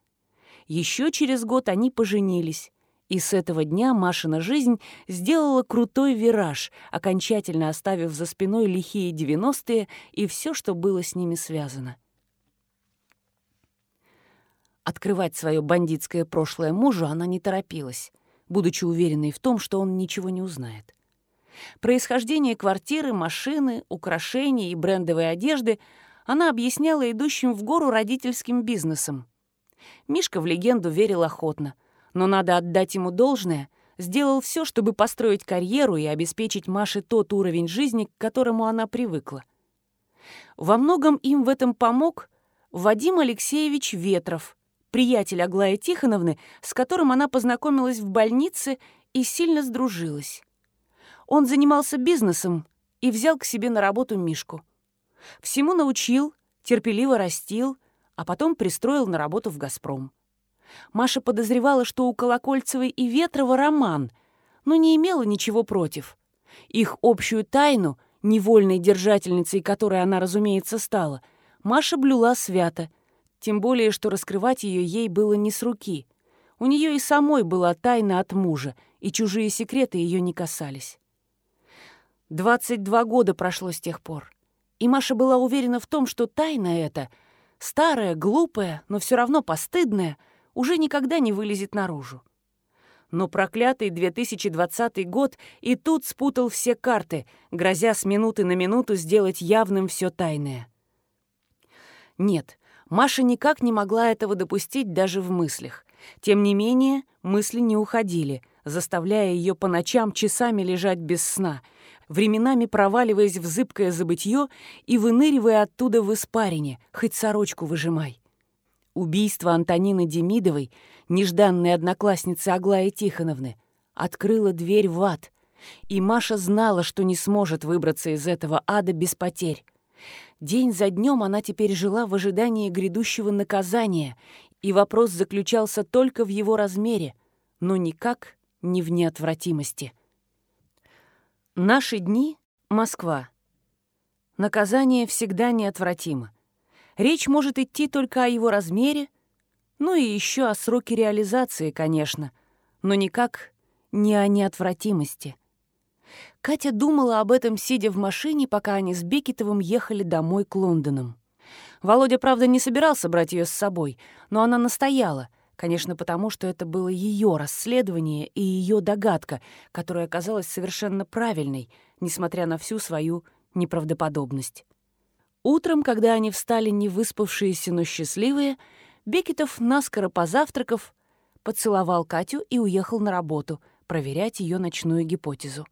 Еще через год они поженились, и с этого дня Машина жизнь сделала крутой вираж, окончательно оставив за спиной лихие девяностые и все, что было с ними связано. Открывать свое бандитское прошлое мужу она не торопилась, будучи уверенной в том, что он ничего не узнает. Происхождение квартиры, машины, украшений и брендовой одежды она объясняла идущим в гору родительским бизнесом. Мишка в легенду верил охотно — но надо отдать ему должное, сделал все, чтобы построить карьеру и обеспечить Маше тот уровень жизни, к которому она привыкла. Во многом им в этом помог Вадим Алексеевич Ветров, приятель Аглаи Тихоновны, с которым она познакомилась в больнице и сильно сдружилась. Он занимался бизнесом и взял к себе на работу Мишку. Всему научил, терпеливо растил, а потом пристроил на работу в «Газпром». Маша подозревала, что у Колокольцевой и Ветрова роман, но не имела ничего против. Их общую тайну, невольной держательницей которой она, разумеется, стала, Маша блюла свято, тем более, что раскрывать ее ей было не с руки. У нее и самой была тайна от мужа, и чужие секреты ее не касались. 22 года прошло с тех пор, и Маша была уверена в том, что тайна эта, старая, глупая, но все равно постыдная — уже никогда не вылезет наружу. Но проклятый 2020 год и тут спутал все карты, грозя с минуты на минуту сделать явным все тайное. Нет, Маша никак не могла этого допустить даже в мыслях. Тем не менее, мысли не уходили, заставляя ее по ночам часами лежать без сна, временами проваливаясь в зыбкое забытье и выныривая оттуда в испарине, хоть сорочку выжимай. Убийство Антонины Демидовой, нежданной одноклассницы Аглаи Тихоновны, открыло дверь в ад, и Маша знала, что не сможет выбраться из этого ада без потерь. День за днем она теперь жила в ожидании грядущего наказания, и вопрос заключался только в его размере, но никак не в неотвратимости. Наши дни — Москва. Наказание всегда неотвратимо. Речь может идти только о его размере, ну и еще о сроке реализации, конечно, но никак не о неотвратимости. Катя думала об этом, сидя в машине, пока они с Бекетовым ехали домой к Лондонам. Володя, правда, не собирался брать ее с собой, но она настояла, конечно, потому что это было ее расследование и ее догадка, которая оказалась совершенно правильной, несмотря на всю свою неправдоподобность. Утром, когда они встали не выспавшиеся, но счастливые, Бекетов, наскоро позавтракав, поцеловал Катю и уехал на работу проверять ее ночную гипотезу.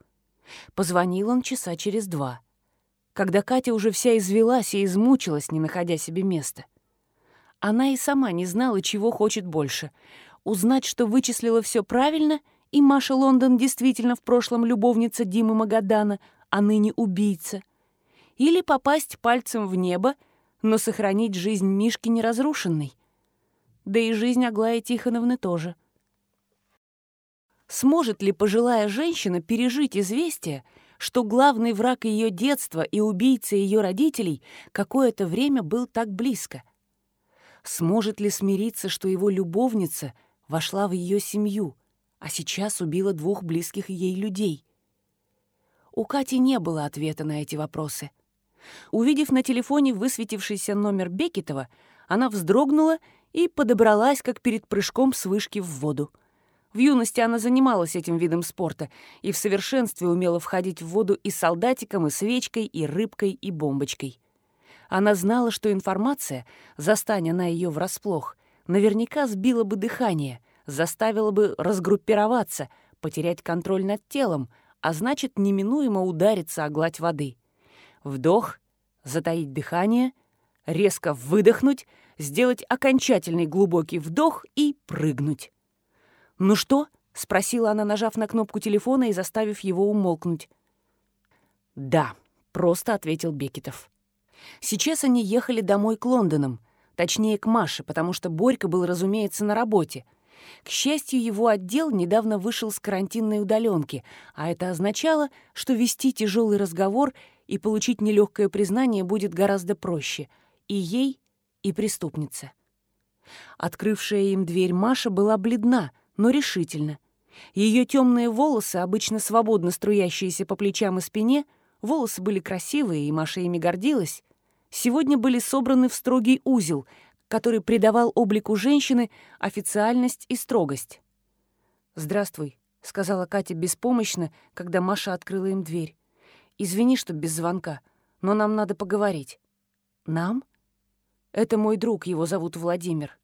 Позвонил он часа через два, когда Катя уже вся извелась и измучилась, не находя себе места. Она и сама не знала, чего хочет больше — узнать, что вычислила все правильно, и Маша Лондон действительно в прошлом любовница Димы Магадана, а ныне убийца — или попасть пальцем в небо, но сохранить жизнь Мишки неразрушенной. да и жизнь Аглаи Тихоновны тоже. Сможет ли пожилая женщина пережить известие, что главный враг ее детства и убийца ее родителей какое-то время был так близко? Сможет ли смириться, что его любовница вошла в ее семью, а сейчас убила двух близких ей людей? У Кати не было ответа на эти вопросы. Увидев на телефоне высветившийся номер Бекетова, она вздрогнула и подобралась, как перед прыжком с вышки в воду. В юности она занималась этим видом спорта и в совершенстве умела входить в воду и солдатиком, и свечкой, и рыбкой, и бомбочкой. Она знала, что информация, застаня на ее врасплох, наверняка сбила бы дыхание, заставила бы разгруппироваться, потерять контроль над телом, а значит, неминуемо удариться о гладь воды. Вдох, затаить дыхание, резко выдохнуть, сделать окончательный глубокий вдох и прыгнуть. «Ну что?» — спросила она, нажав на кнопку телефона и заставив его умолкнуть. «Да», — просто ответил Бекетов. Сейчас они ехали домой к Лондонам, точнее, к Маше, потому что Борька был, разумеется, на работе. К счастью, его отдел недавно вышел с карантинной удаленки, а это означало, что вести тяжелый разговор и получить нелегкое признание будет гораздо проще — и ей, и преступнице. Открывшая им дверь Маша была бледна, но решительна. Ее темные волосы, обычно свободно струящиеся по плечам и спине, волосы были красивые, и Маша ими гордилась, сегодня были собраны в строгий узел, который придавал облику женщины официальность и строгость. «Здравствуй», — сказала Катя беспомощно, когда Маша открыла им дверь. «Извини, что без звонка, но нам надо поговорить». «Нам?» «Это мой друг, его зовут Владимир».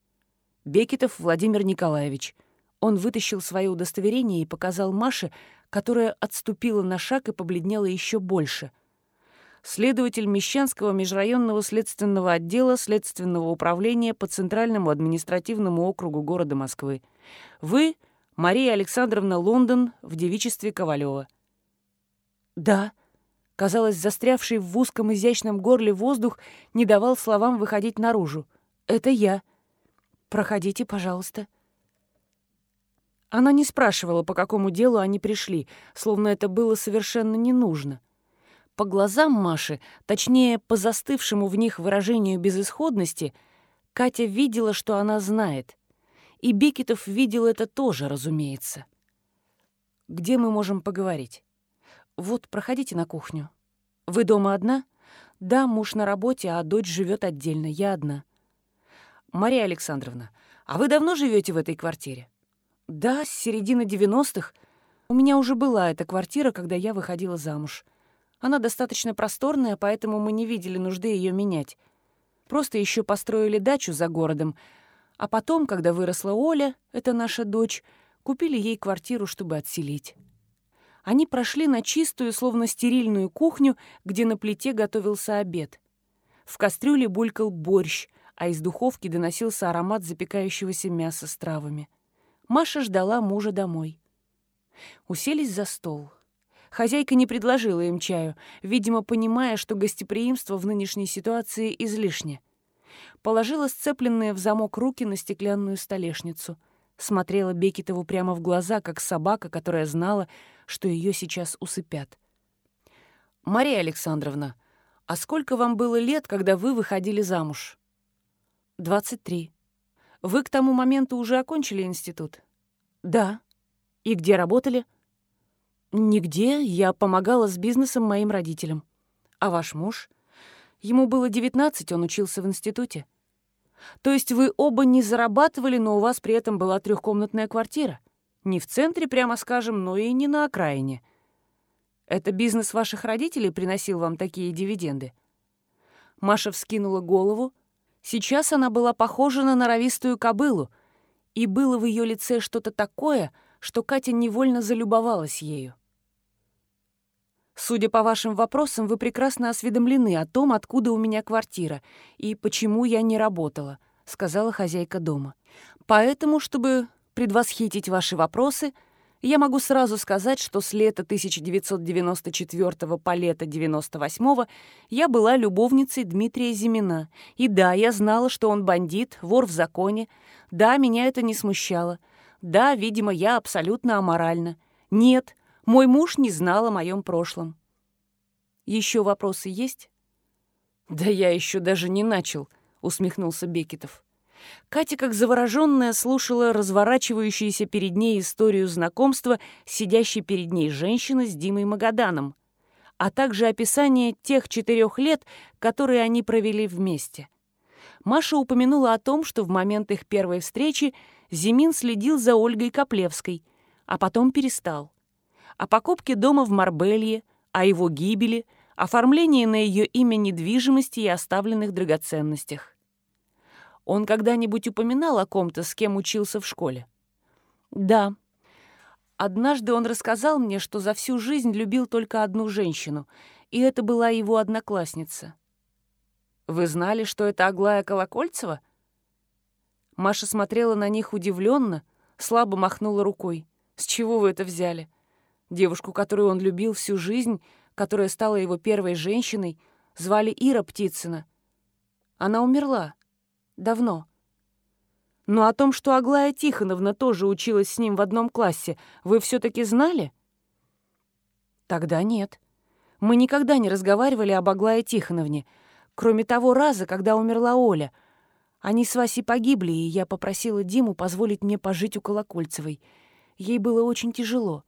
«Бекетов Владимир Николаевич». Он вытащил свое удостоверение и показал Маше, которая отступила на шаг и побледнела еще больше — следователь Мещанского межрайонного следственного отдела Следственного управления по Центральному административному округу города Москвы. Вы — Мария Александровна Лондон в девичестве Ковалева. «Да», Казалось, застрявший в узком изящном горле воздух не давал словам выходить наружу. «Это я. Проходите, пожалуйста». Она не спрашивала, по какому делу они пришли, словно это было совершенно не нужно. По глазам Маши, точнее, по застывшему в них выражению безысходности, Катя видела, что она знает. И Бекетов видел это тоже, разумеется. «Где мы можем поговорить?» «Вот, проходите на кухню». «Вы дома одна?» «Да, муж на работе, а дочь живет отдельно. Я одна». «Мария Александровна, а вы давно живете в этой квартире?» «Да, с середины девяностых. У меня уже была эта квартира, когда я выходила замуж. Она достаточно просторная, поэтому мы не видели нужды ее менять. Просто еще построили дачу за городом. А потом, когда выросла Оля, это наша дочь, купили ей квартиру, чтобы отселить. Они прошли на чистую, словно стерильную кухню, где на плите готовился обед. В кастрюле булькал борщ, а из духовки доносился аромат запекающегося мяса с травами. Маша ждала мужа домой. Уселись за стол. Хозяйка не предложила им чаю, видимо, понимая, что гостеприимство в нынешней ситуации излишне. Положила сцепленные в замок руки на стеклянную столешницу. Смотрела Бекетову прямо в глаза, как собака, которая знала, что ее сейчас усыпят. «Мария Александровна, а сколько вам было лет, когда вы выходили замуж?» «Двадцать три. Вы к тому моменту уже окончили институт?» «Да. И где работали?» «Нигде. Я помогала с бизнесом моим родителям. А ваш муж? Ему было 19, он учился в институте. То есть вы оба не зарабатывали, но у вас при этом была трехкомнатная квартира? Не в центре, прямо скажем, но и не на окраине. Это бизнес ваших родителей приносил вам такие дивиденды?» Маша вскинула голову. Сейчас она была похожа на норовистую кобылу, и было в ее лице что-то такое, что Катя невольно залюбовалась ею. Судя по вашим вопросам, вы прекрасно осведомлены о том, откуда у меня квартира и почему я не работала», — сказала хозяйка дома. «Поэтому, чтобы предвосхитить ваши вопросы, Я могу сразу сказать, что с лета 1994 по лето 98 я была любовницей Дмитрия Зимина. И да, я знала, что он бандит, вор в законе. Да, меня это не смущало. Да, видимо, я абсолютно аморальна. Нет, мой муж не знал о моем прошлом. Еще вопросы есть? Да я еще даже не начал, усмехнулся Бекетов. Катя, как завороженная, слушала разворачивающуюся перед ней историю знакомства сидящей перед ней женщины с Димой Магаданом, а также описание тех четырех лет, которые они провели вместе. Маша упомянула о том, что в момент их первой встречи Зимин следил за Ольгой Коплевской, а потом перестал. О покупке дома в Марбелье, о его гибели, оформлении на ее имя недвижимости и оставленных драгоценностях. Он когда-нибудь упоминал о ком-то, с кем учился в школе? Да. Однажды он рассказал мне, что за всю жизнь любил только одну женщину, и это была его одноклассница. Вы знали, что это Аглая Колокольцева? Маша смотрела на них удивленно, слабо махнула рукой. С чего вы это взяли? Девушку, которую он любил всю жизнь, которая стала его первой женщиной, звали Ира Птицына. Она умерла. Давно. Но о том, что Аглая Тихоновна тоже училась с ним в одном классе, вы все таки знали? Тогда нет. Мы никогда не разговаривали об Аглае Тихоновне, кроме того раза, когда умерла Оля. Они с Васей погибли, и я попросила Диму позволить мне пожить у Колокольцевой. Ей было очень тяжело.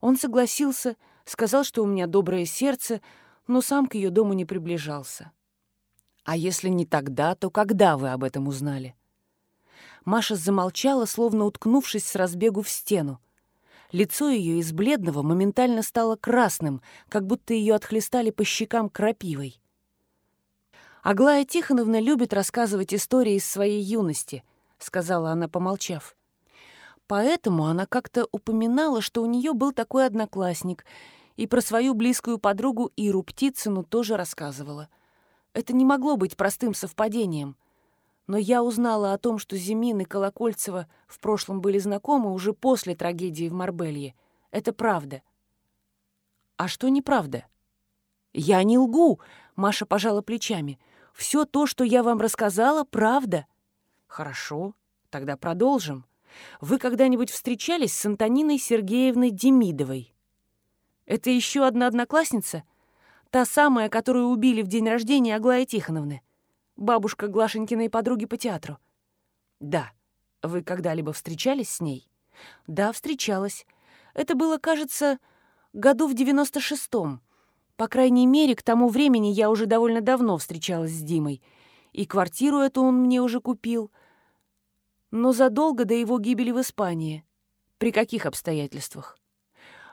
Он согласился, сказал, что у меня доброе сердце, но сам к ее дому не приближался. А если не тогда, то когда вы об этом узнали? Маша замолчала, словно уткнувшись с разбегу в стену. Лицо ее из бледного моментально стало красным, как будто ее отхлестали по щекам крапивой. «Аглая Тихоновна любит рассказывать истории из своей юности», — сказала она, помолчав. Поэтому она как-то упоминала, что у нее был такой одноклассник, и про свою близкую подругу Иру Птицыну тоже рассказывала — это не могло быть простым совпадением. Но я узнала о том, что Зимин и Колокольцева в прошлом были знакомы уже после трагедии в Марбелье. Это правда. А что неправда? Я не лгу, Маша пожала плечами. Все то, что я вам рассказала, правда. Хорошо, тогда продолжим. Вы когда-нибудь встречались с Антониной Сергеевной Демидовой? Это еще одна одноклассница? Та самая, которую убили в день рождения Аглаи Тихоновны. Бабушка Глашенькиной подруги по театру. Да. Вы когда-либо встречались с ней? Да, встречалась. Это было, кажется, году в девяносто шестом. По крайней мере, к тому времени я уже довольно давно встречалась с Димой. И квартиру эту он мне уже купил. Но задолго до его гибели в Испании. При каких обстоятельствах?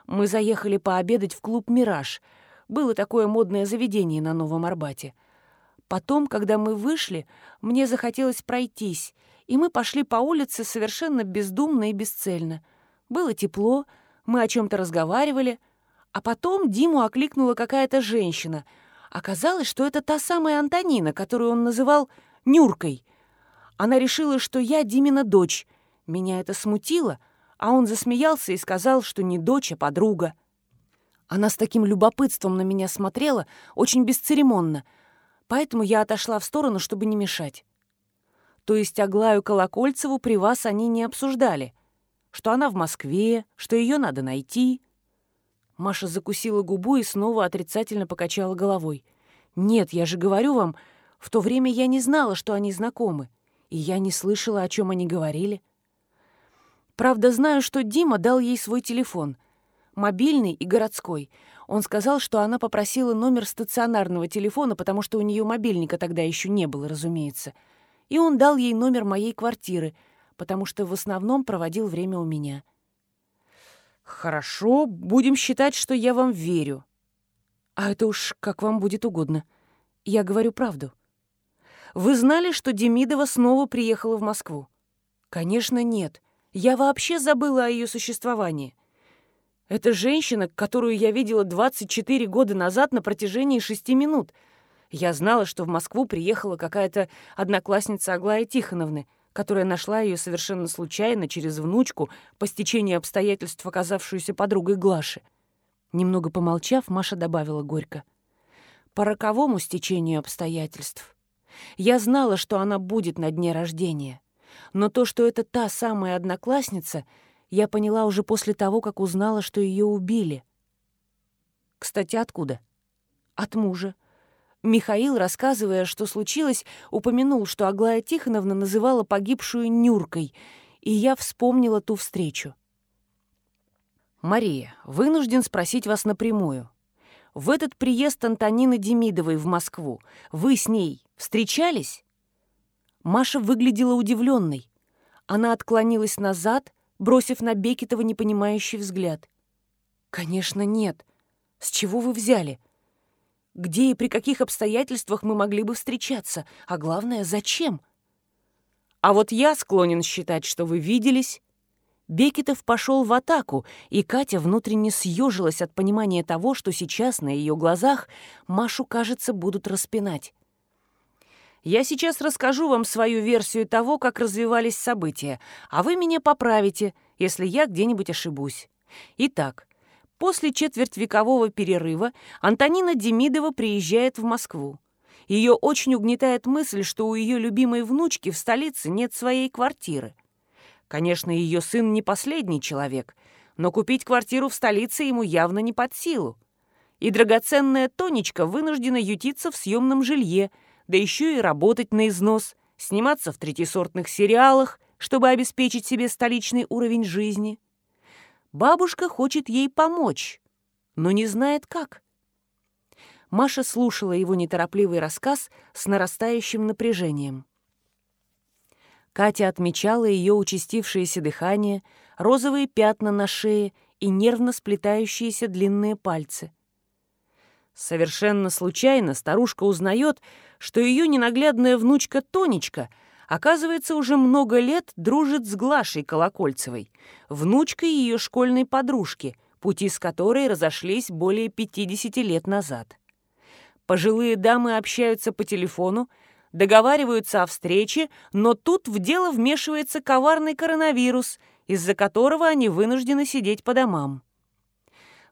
Мы заехали пообедать в клуб «Мираж», было такое модное заведение на Новом Арбате. Потом, когда мы вышли, мне захотелось пройтись, и мы пошли по улице совершенно бездумно и бесцельно. Было тепло, мы о чем то разговаривали, а потом Диму окликнула какая-то женщина. Оказалось, что это та самая Антонина, которую он называл «Нюркой». Она решила, что я Димина дочь. Меня это смутило, а он засмеялся и сказал, что не дочь, а подруга. Она с таким любопытством на меня смотрела, очень бесцеремонно, поэтому я отошла в сторону, чтобы не мешать. То есть Аглаю Колокольцеву при вас они не обсуждали, что она в Москве, что ее надо найти. Маша закусила губу и снова отрицательно покачала головой. «Нет, я же говорю вам, в то время я не знала, что они знакомы, и я не слышала, о чем они говорили. Правда, знаю, что Дима дал ей свой телефон — мобильный и городской. Он сказал, что она попросила номер стационарного телефона, потому что у нее мобильника тогда еще не было, разумеется. И он дал ей номер моей квартиры, потому что в основном проводил время у меня. «Хорошо, будем считать, что я вам верю». «А это уж как вам будет угодно. Я говорю правду». «Вы знали, что Демидова снова приехала в Москву?» «Конечно, нет. Я вообще забыла о ее существовании». Это женщина, которую я видела 24 года назад на протяжении шести минут. Я знала, что в Москву приехала какая-то одноклассница Аглая Тихоновны, которая нашла ее совершенно случайно через внучку по стечению обстоятельств, оказавшуюся подругой Глаши. Немного помолчав, Маша добавила горько. «По роковому стечению обстоятельств. Я знала, что она будет на дне рождения. Но то, что это та самая одноклассница, я поняла уже после того, как узнала, что ее убили. Кстати, откуда? От мужа. Михаил, рассказывая, что случилось, упомянул, что Аглая Тихоновна называла погибшую Нюркой, и я вспомнила ту встречу. «Мария, вынужден спросить вас напрямую. В этот приезд Антонины Демидовой в Москву вы с ней встречались?» Маша выглядела удивленной. Она отклонилась назад, бросив на Бекетова непонимающий взгляд. «Конечно, нет. С чего вы взяли? Где и при каких обстоятельствах мы могли бы встречаться? А главное, зачем? А вот я склонен считать, что вы виделись. Бекетов пошел в атаку, и Катя внутренне съежилась от понимания того, что сейчас на ее глазах Машу, кажется, будут распинать. Я сейчас расскажу вам свою версию того, как развивались события, а вы меня поправите, если я где-нибудь ошибусь. Итак, После четвертьвекового перерыва Антонина Демидова приезжает в Москву. Ее очень угнетает мысль, что у ее любимой внучки в столице нет своей квартиры. Конечно, ее сын не последний человек, но купить квартиру в столице ему явно не под силу. И драгоценная Тонечка вынуждена ютиться в съемном жилье, да еще и работать на износ, сниматься в третьесортных сериалах, чтобы обеспечить себе столичный уровень жизни. Бабушка хочет ей помочь, но не знает как. Маша слушала его неторопливый рассказ с нарастающим напряжением. Катя отмечала ее участившееся дыхание, розовые пятна на шее и нервно сплетающиеся длинные пальцы. Совершенно случайно старушка узнает, что ее ненаглядная внучка Тонечка — оказывается, уже много лет дружит с Глашей Колокольцевой, внучкой ее школьной подружки, пути с которой разошлись более 50 лет назад. Пожилые дамы общаются по телефону, договариваются о встрече, но тут в дело вмешивается коварный коронавирус, из-за которого они вынуждены сидеть по домам.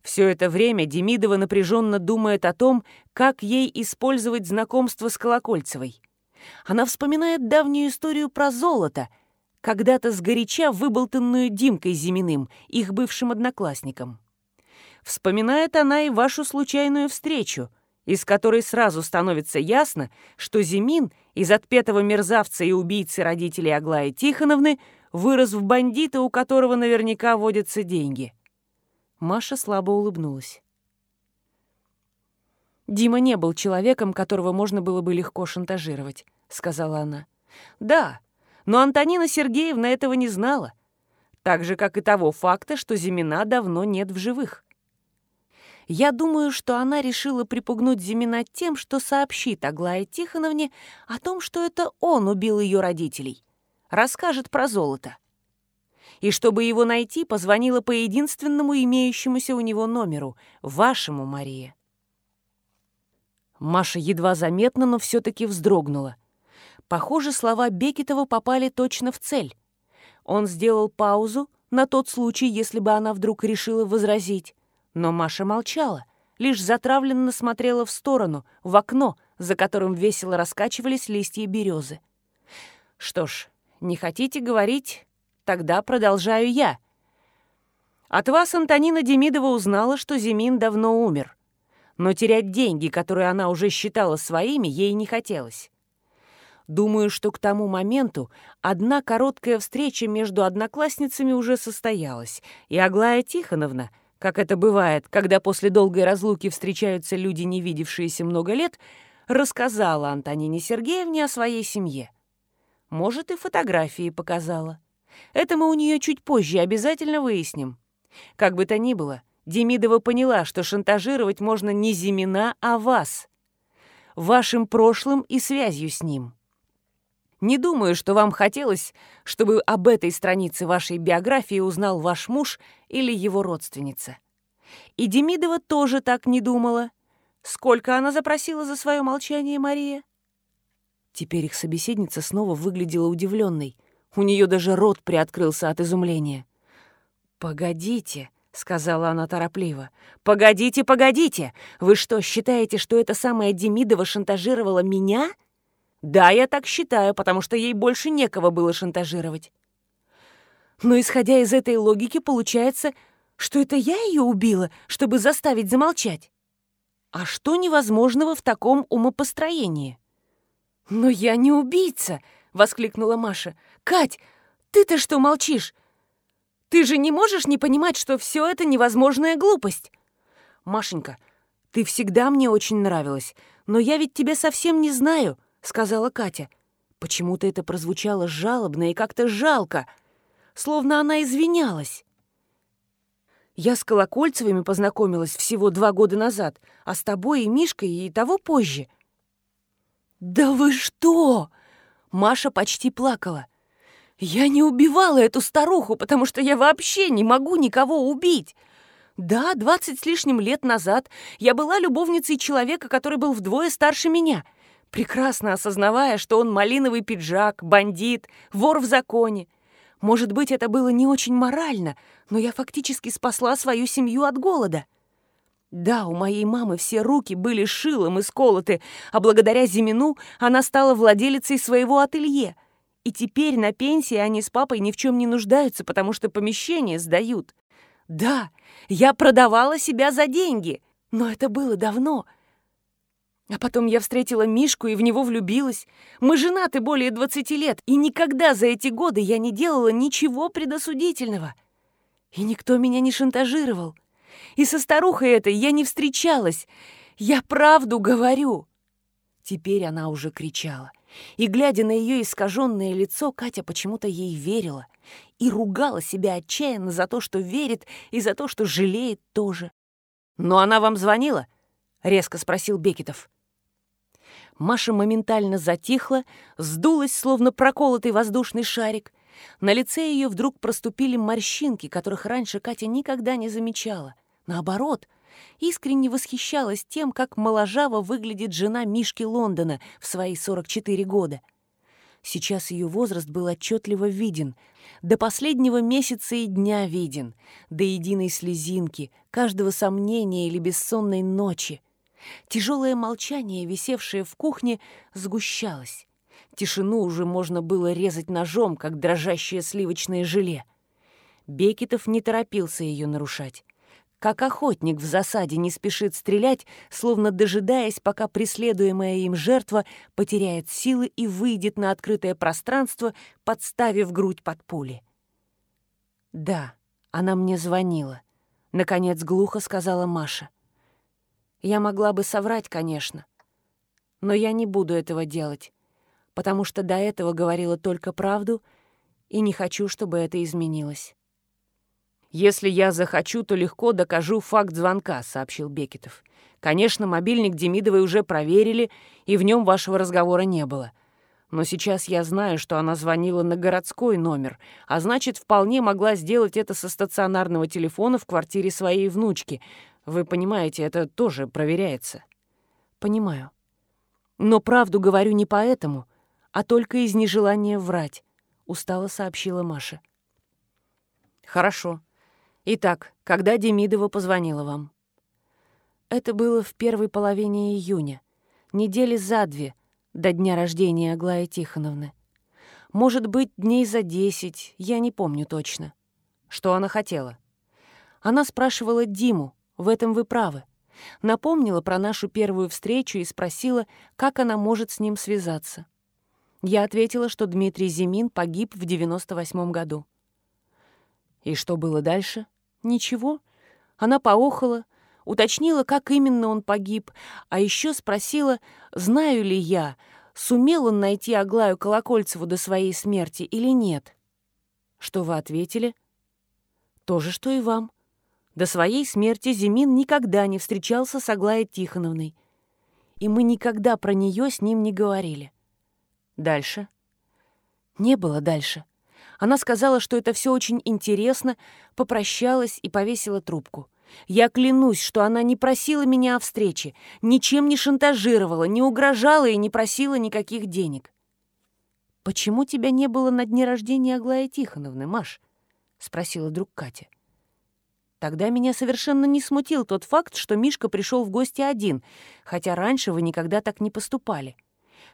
Все это время Демидова напряженно думает о том, как ей использовать знакомство с Колокольцевой. Она вспоминает давнюю историю про золото, когда-то сгоряча выболтанную Димкой Зиминым, их бывшим одноклассником. Вспоминает она и вашу случайную встречу, из которой сразу становится ясно, что Зимин из отпетого мерзавца и убийцы родителей Аглаи Тихоновны вырос в бандита, у которого наверняка водятся деньги. Маша слабо улыбнулась. Дима не был человеком, которого можно было бы легко шантажировать. — сказала она. «Да, но Антонина Сергеевна этого не знала, так же, как и того факта, что Зимина давно нет в живых. Я думаю, что она решила припугнуть Зимина тем, что сообщит Аглае Тихоновне о том, что это он убил ее родителей, расскажет про золото. И чтобы его найти, позвонила по единственному имеющемуся у него номеру, вашему, Мария. Маша едва заметно, но все-таки вздрогнула — Похоже, слова Бекетова попали точно в цель. Он сделал паузу на тот случай, если бы она вдруг решила возразить. Но Маша молчала, лишь затравленно смотрела в сторону, в окно, за которым весело раскачивались листья березы. «Что ж, не хотите говорить? Тогда продолжаю я. От вас Антонина Демидова узнала, что Зимин давно умер. Но терять деньги, которые она уже считала своими, ей не хотелось. Думаю, что к тому моменту одна короткая встреча между одноклассницами уже состоялась, и Аглая Тихоновна, как это бывает, когда после долгой разлуки встречаются люди, не видевшиеся много лет, рассказала Антонине Сергеевне о своей семье. Может, и фотографии показала. Это мы у нее чуть позже обязательно выясним. Как бы то ни было, Демидова поняла, что шантажировать можно не Зимина, а вас. Вашим прошлым и связью с ним. Не думаю, что вам хотелось, чтобы об этой странице вашей биографии узнал ваш муж или его родственница. И Демидова тоже так не думала. Сколько она запросила за свое молчание, Мария? Теперь их собеседница снова выглядела удивленной. У нее даже рот приоткрылся от изумления. «Погодите», — сказала она торопливо. «Погодите, погодите! Вы что, считаете, что эта самая Демидова шантажировала меня?» «Да, я так считаю, потому что ей больше некого было шантажировать». Но исходя из этой логики, получается, что это я ее убила, чтобы заставить замолчать. А что невозможного в таком умопостроении? «Но я не убийца!» — воскликнула Маша. «Кать, ты-то что молчишь? Ты же не можешь не понимать, что все это невозможная глупость!» «Машенька, ты всегда мне очень нравилась, но я ведь тебя совсем не знаю», — сказала Катя. Почему-то это прозвучало жалобно и как-то жалко, словно она извинялась. Я с Колокольцевыми познакомилась всего два года назад, а с тобой и Мишкой и того позже. «Да вы что?» Маша почти плакала. «Я не убивала эту старуху, потому что я вообще не могу никого убить. Да, двадцать с лишним лет назад я была любовницей человека, который был вдвое старше меня, прекрасно осознавая, что он малиновый пиджак, бандит, вор в законе. Может быть, это было не очень морально, но я фактически спасла свою семью от голода. Да, у моей мамы все руки были шилом исколоты, а благодаря Зимину она стала владелицей своего ателье. И теперь на пенсии они с папой ни в чем не нуждаются, потому что помещение сдают. Да, я продавала себя за деньги, но это было давно — а потом я встретила Мишку и в него влюбилась. Мы женаты более 20 лет, и никогда за эти годы я не делала ничего предосудительного. И никто меня не шантажировал. И со старухой этой я не встречалась. Я правду говорю. Теперь она уже кричала. И, глядя на ее искаженное лицо, Катя почему-то ей верила и ругала себя отчаянно за то, что верит, и за то, что жалеет тоже. «Но она вам звонила?» — резко спросил Бекетов. Маша моментально затихла, сдулась, словно проколотый воздушный шарик. На лице ее вдруг проступили морщинки, которых раньше Катя никогда не замечала. Наоборот, искренне восхищалась тем, как моложаво выглядит жена Мишки Лондона в свои 44 года. Сейчас ее возраст был отчетливо виден, до последнего месяца и дня виден, до единой слезинки, каждого сомнения или бессонной ночи. Тяжелое молчание, висевшее в кухне, сгущалось. Тишину уже можно было резать ножом, как дрожащее сливочное желе. Бекетов не торопился ее нарушать. Как охотник в засаде не спешит стрелять, словно дожидаясь, пока преследуемая им жертва потеряет силы и выйдет на открытое пространство, подставив грудь под пули. «Да, она мне звонила», — наконец глухо сказала Маша. Я могла бы соврать, конечно. Но я не буду этого делать, потому что до этого говорила только правду и не хочу, чтобы это изменилось. «Если я захочу, то легко докажу факт звонка», — сообщил Бекетов. «Конечно, мобильник Демидовой уже проверили, и в нем вашего разговора не было. Но сейчас я знаю, что она звонила на городской номер, а значит, вполне могла сделать это со стационарного телефона в квартире своей внучки, вы понимаете, это тоже проверяется. Понимаю. Но правду говорю не поэтому, а только из нежелания врать, устало сообщила Маша. Хорошо. Итак, когда Демидова позвонила вам? Это было в первой половине июня, недели за две до дня рождения Аглаи Тихоновны. Может быть, дней за десять, я не помню точно. Что она хотела? Она спрашивала Диму, в этом вы правы. Напомнила про нашу первую встречу и спросила, как она может с ним связаться. Я ответила, что Дмитрий Зимин погиб в 98 году. И что было дальше? Ничего. Она поохала, уточнила, как именно он погиб, а еще спросила, знаю ли я, сумел он найти Аглаю Колокольцеву до своей смерти или нет. Что вы ответили? То же, что и вам. До своей смерти Зимин никогда не встречался с Аглаей Тихоновной, и мы никогда про нее с ним не говорили. Дальше? Не было дальше. Она сказала, что это все очень интересно, попрощалась и повесила трубку. Я клянусь, что она не просила меня о встрече, ничем не шантажировала, не угрожала и не просила никаких денег. «Почему тебя не было на дне рождения Аглая Тихоновны, Маш?» — спросила друг Катя. Тогда меня совершенно не смутил тот факт, что Мишка пришел в гости один, хотя раньше вы никогда так не поступали.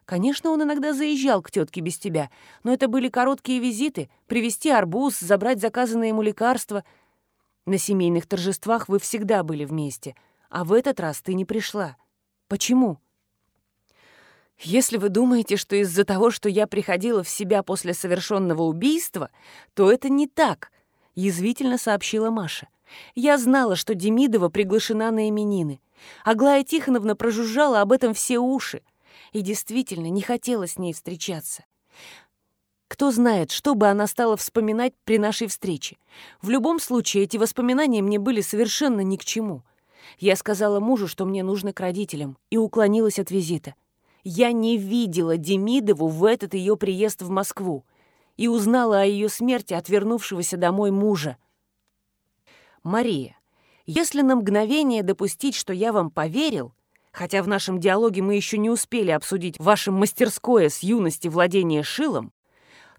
Конечно, он иногда заезжал к тетке без тебя, но это были короткие визиты, привезти арбуз, забрать заказанные ему лекарства. На семейных торжествах вы всегда были вместе, а в этот раз ты не пришла. Почему? Если вы думаете, что из-за того, что я приходила в себя после совершенного убийства, то это не так, язвительно сообщила Маша. Я знала, что Демидова приглашена на именины. Аглая Тихоновна прожужжала об этом все уши и действительно не хотела с ней встречаться. Кто знает, что бы она стала вспоминать при нашей встрече. В любом случае, эти воспоминания мне были совершенно ни к чему. Я сказала мужу, что мне нужно к родителям, и уклонилась от визита. Я не видела Демидову в этот ее приезд в Москву и узнала о ее смерти от вернувшегося домой мужа. «Мария, если на мгновение допустить, что я вам поверил, хотя в нашем диалоге мы еще не успели обсудить ваше мастерское с юности владение шилом,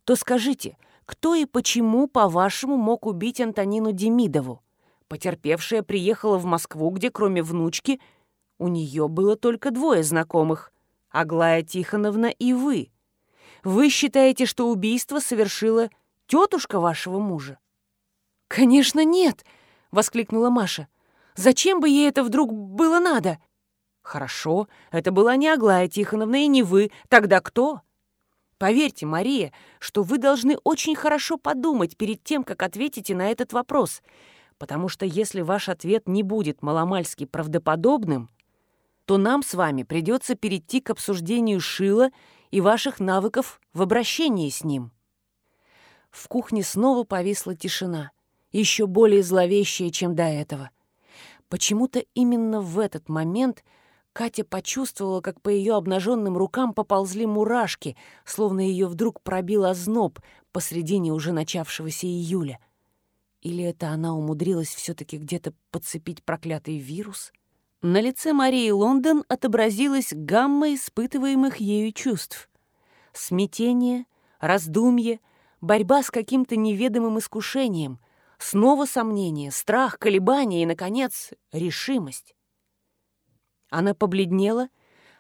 то скажите, кто и почему, по-вашему, мог убить Антонину Демидову? Потерпевшая приехала в Москву, где кроме внучки у нее было только двое знакомых. Аглая Тихоновна и вы. Вы считаете, что убийство совершила тетушка вашего мужа? «Конечно, нет!» — воскликнула Маша. «Зачем бы ей это вдруг было надо?» «Хорошо, это была не Аглая Тихоновна и не вы. Тогда кто?» «Поверьте, Мария, что вы должны очень хорошо подумать перед тем, как ответите на этот вопрос, потому что если ваш ответ не будет маломальски правдоподобным, то нам с вами придется перейти к обсуждению шила и ваших навыков в обращении с ним. В кухне снова повисла тишина, еще более зловещая, чем до этого. Почему-то именно в этот момент Катя почувствовала, как по ее обнаженным рукам поползли мурашки, словно ее вдруг пробил озноб посредине уже начавшегося июля. Или это она умудрилась все-таки где-то подцепить проклятый вирус — на лице Марии Лондон отобразилась гамма испытываемых ею чувств. Смятение, раздумье, борьба с каким-то неведомым искушением, снова сомнение, страх, колебания и, наконец, решимость. Она побледнела,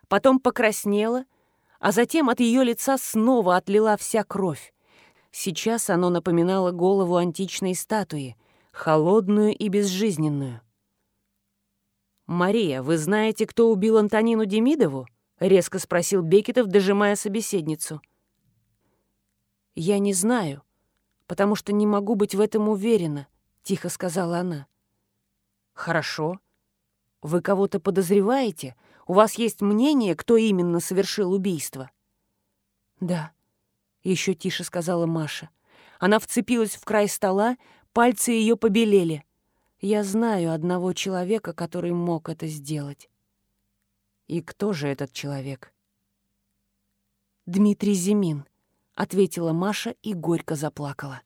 потом покраснела, а затем от ее лица снова отлила вся кровь. Сейчас оно напоминало голову античной статуи, холодную и безжизненную. «Мария, вы знаете, кто убил Антонину Демидову?» — резко спросил Бекетов, дожимая собеседницу. «Я не знаю, потому что не могу быть в этом уверена», — тихо сказала она. «Хорошо. Вы кого-то подозреваете? У вас есть мнение, кто именно совершил убийство?» «Да», — еще тише сказала Маша. Она вцепилась в край стола, пальцы ее побелели — я знаю одного человека, который мог это сделать. И кто же этот человек? Дмитрий Зимин, ответила Маша и горько заплакала.